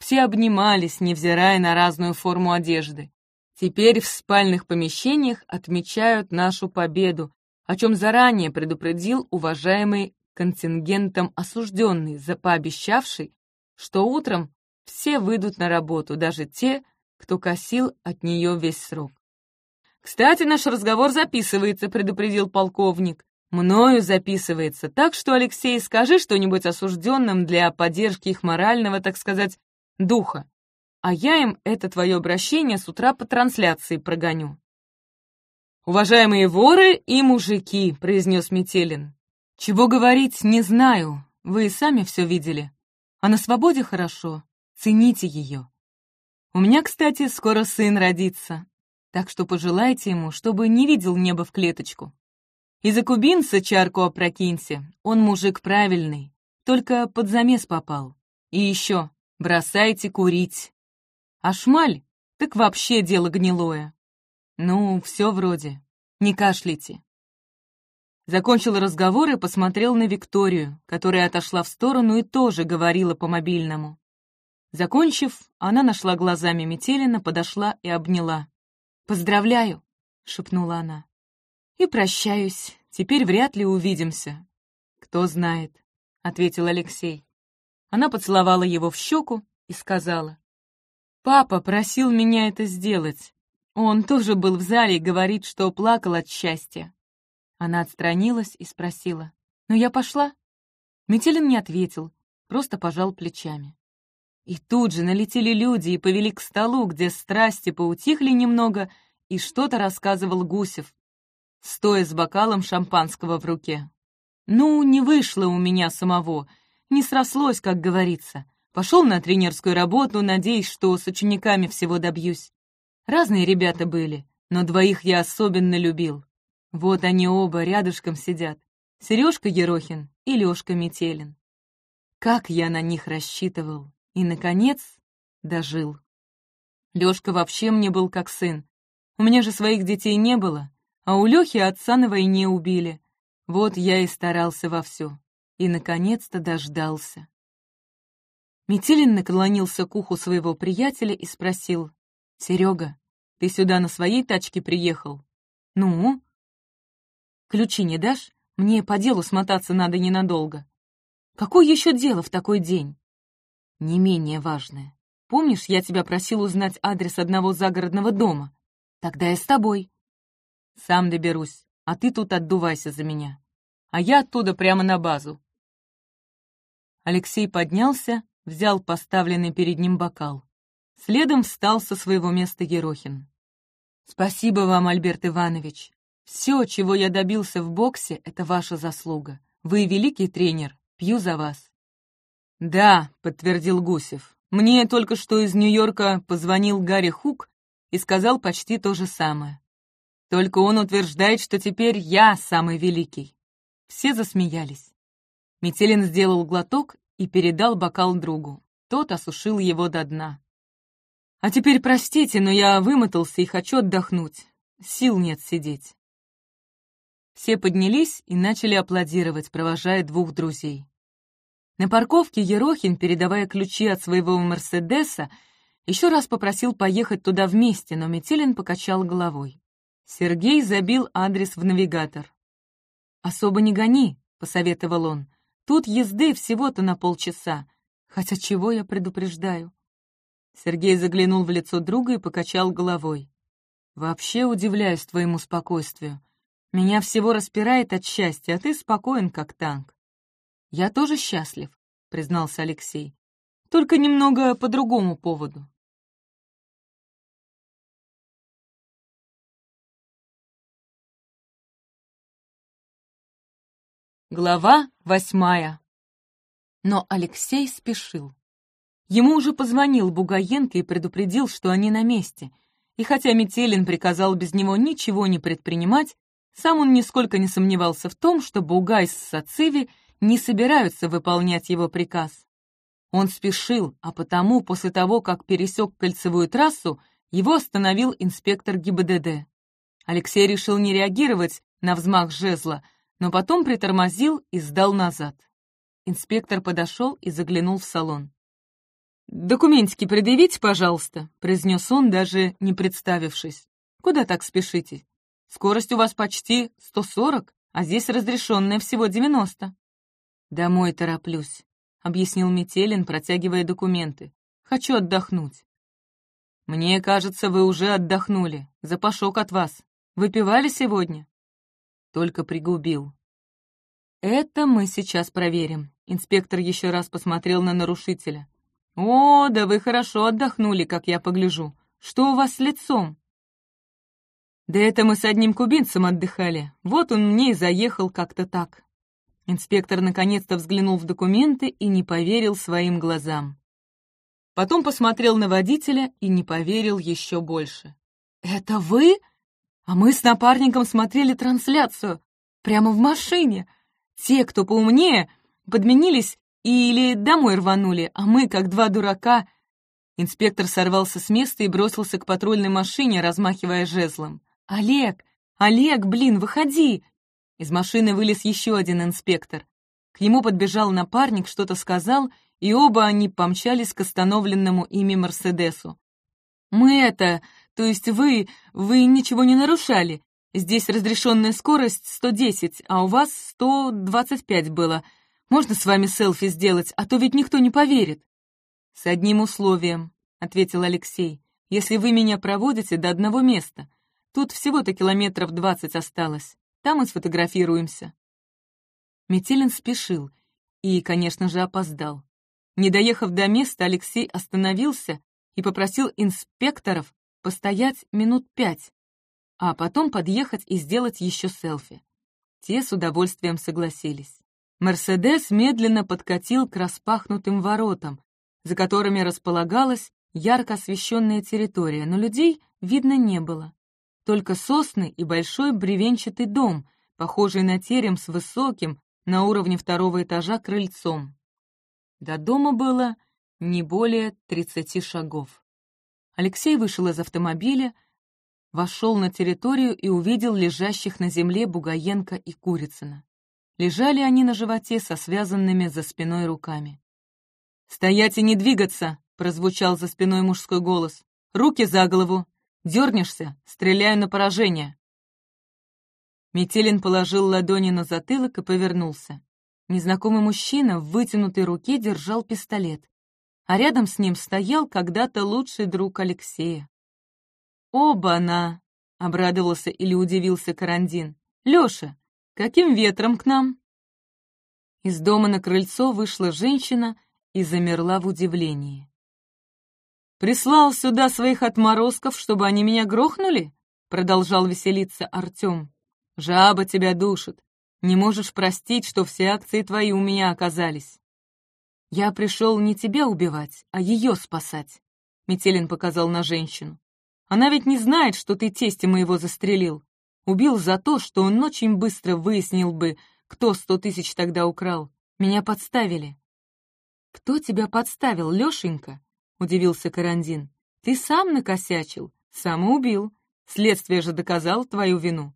Все обнимались, невзирая на разную форму одежды. Теперь в спальных помещениях отмечают нашу победу, о чем заранее предупредил уважаемый контингентом осужденный, за пообещавший, что утром все выйдут на работу, даже те, кто косил от нее весь срок. «Кстати, наш разговор записывается», — предупредил полковник. «Мною записывается, так что, Алексей, скажи что-нибудь осужденным для поддержки их морального, так сказать, духа. А я им это твое обращение с утра по трансляции прогоню». «Уважаемые воры и мужики», — произнес Метелин. «Чего говорить, не знаю, вы и сами все видели. А на свободе хорошо, Цените ее. У меня, кстати, скоро сын родится, так что пожелайте ему, чтобы не видел небо в клеточку. И за кубинца чарку опрокиньте, он мужик правильный, только под замес попал. И еще, бросайте курить. А шмаль, так вообще дело гнилое. Ну, все вроде. Не кашляйте. Закончил разговор и посмотрел на Викторию, которая отошла в сторону и тоже говорила по мобильному. Закончив, она нашла глазами Метелина, подошла и обняла. «Поздравляю!» — шепнула она. «И прощаюсь. Теперь вряд ли увидимся». «Кто знает», — ответил Алексей. Она поцеловала его в щеку и сказала. «Папа просил меня это сделать. Он тоже был в зале и говорит, что плакал от счастья». Она отстранилась и спросила. «Ну, я пошла?» Метелин не ответил, просто пожал плечами. И тут же налетели люди и повели к столу, где страсти поутихли немного, и что-то рассказывал Гусев, стоя с бокалом шампанского в руке. Ну, не вышло у меня самого, не срослось, как говорится. Пошел на тренерскую работу, надеясь, что с учениками всего добьюсь. Разные ребята были, но двоих я особенно любил. Вот они оба рядышком сидят. Сережка Ерохин и Лешка Метелин. Как я на них рассчитывал. И, наконец, дожил. Лёшка вообще мне был как сын. У меня же своих детей не было, а у Лёхи отца на войне убили. Вот я и старался вовсю. И, наконец-то, дождался. Метелин наклонился к уху своего приятеля и спросил. «Серега, ты сюда на своей тачке приехал?» «Ну?» «Ключи не дашь? Мне по делу смотаться надо ненадолго». «Какое еще дело в такой день?» не менее важное. Помнишь, я тебя просил узнать адрес одного загородного дома? Тогда я с тобой. Сам доберусь, а ты тут отдувайся за меня. А я оттуда прямо на базу. Алексей поднялся, взял поставленный перед ним бокал. Следом встал со своего места Ерохин. «Спасибо вам, Альберт Иванович. Все, чего я добился в боксе, это ваша заслуга. Вы великий тренер. Пью за вас». «Да», — подтвердил Гусев. «Мне только что из Нью-Йорка позвонил Гарри Хук и сказал почти то же самое. Только он утверждает, что теперь я самый великий». Все засмеялись. Метелин сделал глоток и передал бокал другу. Тот осушил его до дна. «А теперь простите, но я вымотался и хочу отдохнуть. Сил нет сидеть». Все поднялись и начали аплодировать, провожая двух друзей. На парковке Ерохин, передавая ключи от своего «Мерседеса», еще раз попросил поехать туда вместе, но Метелин покачал головой. Сергей забил адрес в навигатор. «Особо не гони», — посоветовал он. «Тут езды всего-то на полчаса. Хотя чего я предупреждаю?» Сергей заглянул в лицо друга и покачал головой. «Вообще удивляюсь твоему спокойствию. Меня всего распирает от счастья, а ты спокоен, как танк. «Я тоже счастлив», — признался Алексей. «Только немного по другому поводу». Глава восьмая. Но Алексей спешил. Ему уже позвонил Бугаенко и предупредил, что они на месте. И хотя Метелин приказал без него ничего не предпринимать, сам он нисколько не сомневался в том, что Бугай с Сациви не собираются выполнять его приказ. Он спешил, а потому, после того, как пересек кольцевую трассу, его остановил инспектор ГИБДД. Алексей решил не реагировать на взмах жезла, но потом притормозил и сдал назад. Инспектор подошел и заглянул в салон. «Документики предъявите, пожалуйста», — произнес он, даже не представившись. «Куда так спешите? Скорость у вас почти 140, а здесь разрешенная всего 90». «Домой тороплюсь», — объяснил Метелин, протягивая документы. «Хочу отдохнуть». «Мне кажется, вы уже отдохнули. Запашок от вас. Выпивали сегодня?» Только пригубил. «Это мы сейчас проверим». Инспектор еще раз посмотрел на нарушителя. «О, да вы хорошо отдохнули, как я погляжу. Что у вас с лицом?» «Да это мы с одним кубинцем отдыхали. Вот он мне и заехал как-то так. Инспектор наконец-то взглянул в документы и не поверил своим глазам. Потом посмотрел на водителя и не поверил еще больше. «Это вы? А мы с напарником смотрели трансляцию. Прямо в машине. Те, кто поумнее, подменились Или домой рванули, а мы, как два дурака...» Инспектор сорвался с места и бросился к патрульной машине, размахивая жезлом. «Олег! Олег, блин, выходи!» Из машины вылез еще один инспектор. К нему подбежал напарник, что-то сказал, и оба они помчались к остановленному ими Мерседесу. «Мы это... То есть вы... Вы ничего не нарушали. Здесь разрешенная скорость 110, а у вас 125 было. Можно с вами селфи сделать, а то ведь никто не поверит». «С одним условием», — ответил Алексей. «Если вы меня проводите до одного места. Тут всего-то километров двадцать осталось. Там и сфотографируемся». Метелин спешил и, конечно же, опоздал. Не доехав до места, Алексей остановился и попросил инспекторов постоять минут пять, а потом подъехать и сделать еще селфи. Те с удовольствием согласились. Мерседес медленно подкатил к распахнутым воротам, за которыми располагалась ярко освещенная территория, но людей видно не было. Только сосны и большой бревенчатый дом, похожий на терем с высоким, на уровне второго этажа, крыльцом. До дома было не более тридцати шагов. Алексей вышел из автомобиля, вошел на территорию и увидел лежащих на земле Бугаенко и Курицына. Лежали они на животе со связанными за спиной руками. «Стоять и не двигаться!» — прозвучал за спиной мужской голос. «Руки за голову! Дернешься, стреляю на поражение!» Метелин положил ладони на затылок и повернулся. Незнакомый мужчина в вытянутой руке держал пистолет а рядом с ним стоял когда-то лучший друг Алексея. «Оба-на!» — обрадовался или удивился Карандин. «Лёша, каким ветром к нам?» Из дома на крыльцо вышла женщина и замерла в удивлении. «Прислал сюда своих отморозков, чтобы они меня грохнули?» — продолжал веселиться Артём. «Жаба тебя душит. Не можешь простить, что все акции твои у меня оказались». «Я пришел не тебя убивать, а ее спасать», — Метелин показал на женщину. «Она ведь не знает, что ты тестя моего застрелил. Убил за то, что он очень быстро выяснил бы, кто сто тысяч тогда украл. Меня подставили». «Кто тебя подставил, Лешенька?» — удивился Карандин. «Ты сам накосячил, сам и убил. Следствие же доказало твою вину».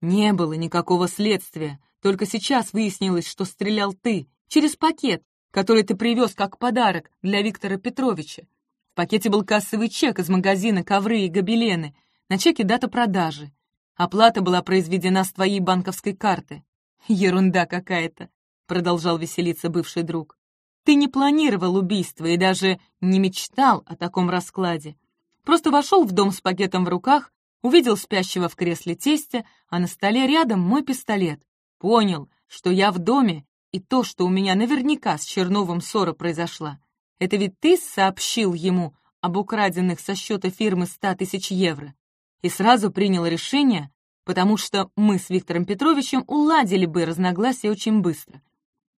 «Не было никакого следствия. Только сейчас выяснилось, что стрелял ты, через пакет, который ты привез как подарок для Виктора Петровича. В пакете был кассовый чек из магазина «Ковры и гобелены». На чеке дата продажи. Оплата была произведена с твоей банковской карты. Ерунда какая-то, продолжал веселиться бывший друг. Ты не планировал убийство и даже не мечтал о таком раскладе. Просто вошел в дом с пакетом в руках, увидел спящего в кресле тестя, а на столе рядом мой пистолет. Понял, что я в доме и то, что у меня наверняка с Черновым ссора произошла, это ведь ты сообщил ему об украденных со счета фирмы 100 тысяч евро и сразу принял решение, потому что мы с Виктором Петровичем уладили бы разногласия очень быстро.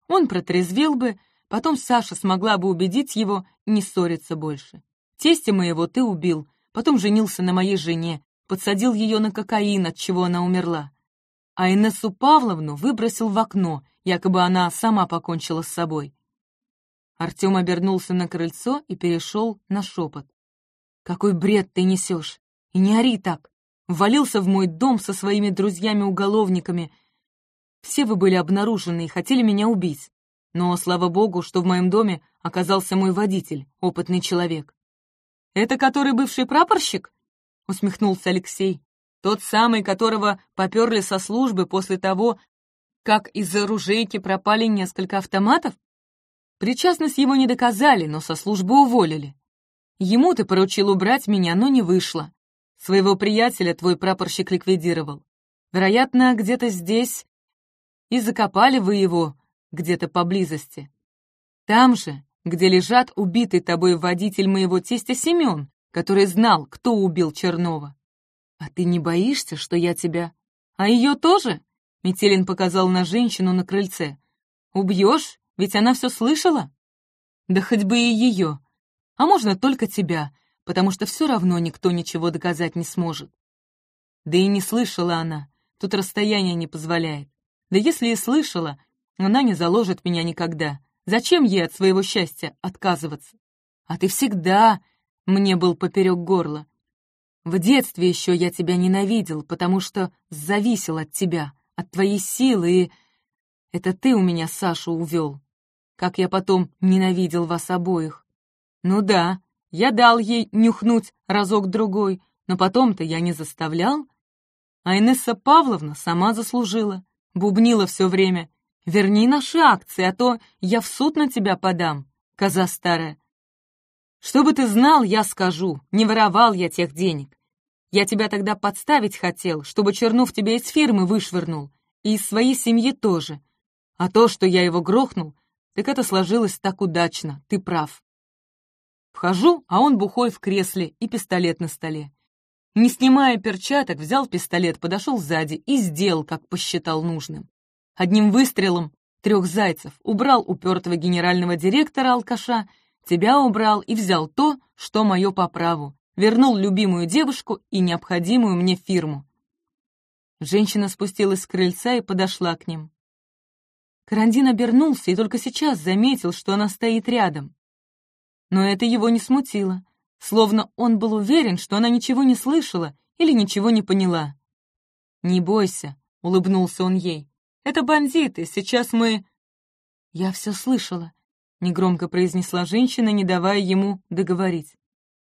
Он протрезвел бы, потом Саша смогла бы убедить его не ссориться больше. Тестя моего ты убил, потом женился на моей жене, подсадил ее на кокаин, от чего она умерла. А Инессу Павловну выбросил в окно, якобы она сама покончила с собой. Артем обернулся на крыльцо и перешел на шепот. «Какой бред ты несешь! И не ори так! Ввалился в мой дом со своими друзьями-уголовниками. Все вы были обнаружены и хотели меня убить. Но, слава богу, что в моем доме оказался мой водитель, опытный человек». «Это который бывший прапорщик?» — усмехнулся Алексей. «Тот самый, которого поперли со службы после того, как из оружейки пропали несколько автоматов? Причастность его не доказали, но со службы уволили. Ему ты поручил убрать меня, но не вышло. Своего приятеля твой прапорщик ликвидировал. Вероятно, где-то здесь и закопали вы его где-то поблизости. Там же, где лежат убитый тобой водитель моего тестя Семен, который знал, кто убил Чернова. А ты не боишься, что я тебя... А ее тоже? Метелин показал на женщину на крыльце. «Убьешь? Ведь она все слышала?» «Да хоть бы и ее. А можно только тебя, потому что все равно никто ничего доказать не сможет». Да и не слышала она, тут расстояние не позволяет. Да если и слышала, она не заложит меня никогда. Зачем ей от своего счастья отказываться? А ты всегда мне был поперек горла. В детстве еще я тебя ненавидел, потому что зависел от тебя, от твоей силы, и... Это ты у меня Сашу увел. Как я потом ненавидел вас обоих. Ну да, я дал ей нюхнуть разок-другой, но потом-то я не заставлял. А Инесса Павловна сама заслужила, бубнила все время. «Верни наши акции, а то я в суд на тебя подам, коза старая». Чтобы ты знал, я скажу, не воровал я тех денег. Я тебя тогда подставить хотел, чтобы Чернов тебя из фирмы вышвырнул, и из своей семьи тоже. А то, что я его грохнул, так это сложилось так удачно, ты прав. Вхожу, а он бухой в кресле и пистолет на столе. Не снимая перчаток, взял пистолет, подошел сзади и сделал, как посчитал нужным. Одним выстрелом трех зайцев убрал упертого генерального директора-алкаша, тебя убрал и взял то, что мое по праву, вернул любимую девушку и необходимую мне фирму. Женщина спустилась с крыльца и подошла к ним. Карандин обернулся и только сейчас заметил, что она стоит рядом. Но это его не смутило, словно он был уверен, что она ничего не слышала или ничего не поняла. «Не бойся», — улыбнулся он ей. «Это бандиты, сейчас мы...» «Я все слышала», — негромко произнесла женщина, не давая ему договорить.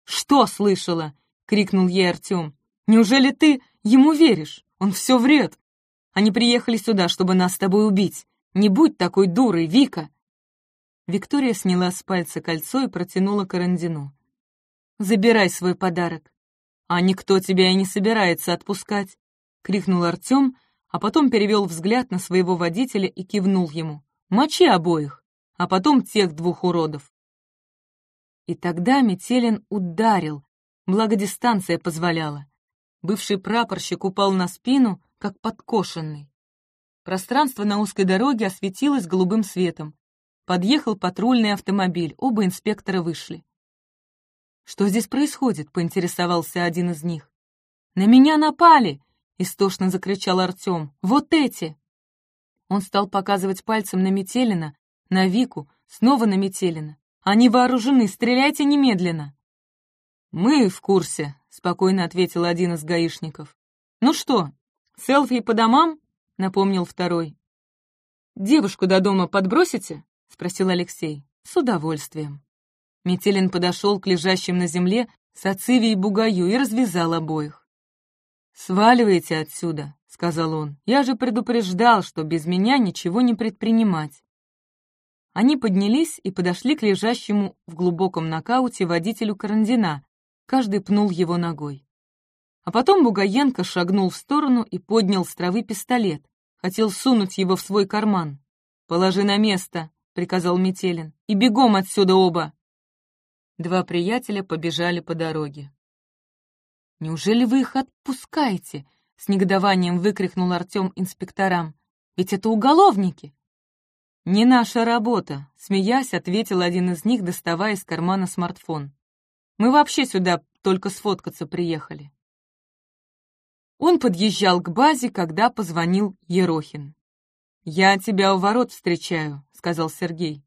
«Что слышала?» — крикнул ей Артем. «Неужели ты ему веришь? Он все врет. Они приехали сюда, чтобы нас с тобой убить. Не будь такой дурой, Вика!» Виктория сняла с пальца кольцо и протянула Карандину. «Забирай свой подарок». «А никто тебя и не собирается отпускать», — крикнул Артем, а потом перевел взгляд на своего водителя и кивнул ему. «Мочи обоих, а потом тех двух уродов». И тогда Метелин ударил, благо дистанция позволяла. Бывший прапорщик упал на спину, как подкошенный. Пространство на узкой дороге осветилось голубым светом. Подъехал патрульный автомобиль, оба инспектора вышли. «Что здесь происходит?» — поинтересовался один из них. «На меня напали!» — истошно закричал Артем. «Вот эти!» Он стал показывать пальцем на Метелина, на Вику, снова на Метелина. Они вооружены, стреляйте немедленно!» «Мы в курсе», — спокойно ответил один из гаишников. «Ну что, селфи по домам?» — напомнил второй. «Девушку до дома подбросите?» — спросил Алексей. «С удовольствием». Метелин подошел к лежащим на земле Сациви и Бугаю и развязал обоих. «Сваливайте отсюда», — сказал он. «Я же предупреждал, что без меня ничего не предпринимать». Они поднялись и подошли к лежащему в глубоком нокауте водителю Карандина. Каждый пнул его ногой. А потом Бугаенко шагнул в сторону и поднял с травы пистолет. Хотел сунуть его в свой карман. «Положи на место», — приказал Метелин. «И бегом отсюда оба!» Два приятеля побежали по дороге. «Неужели вы их отпускаете?» — с негодованием выкрикнул Артем инспекторам. «Ведь это уголовники!» «Не наша работа», — смеясь, ответил один из них, доставая из кармана смартфон. «Мы вообще сюда только сфоткаться приехали». Он подъезжал к базе, когда позвонил Ерохин. «Я тебя у ворот встречаю», — сказал Сергей.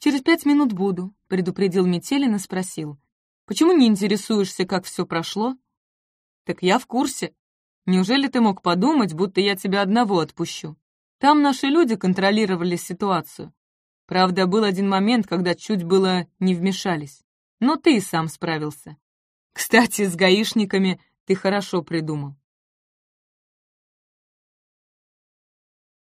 «Через пять минут буду», — предупредил Метелин и спросил. «Почему не интересуешься, как все прошло?» «Так я в курсе. Неужели ты мог подумать, будто я тебя одного отпущу?» Там наши люди контролировали ситуацию. Правда, был один момент, когда чуть было не вмешались. Но ты и сам справился. Кстати, с гаишниками ты хорошо придумал.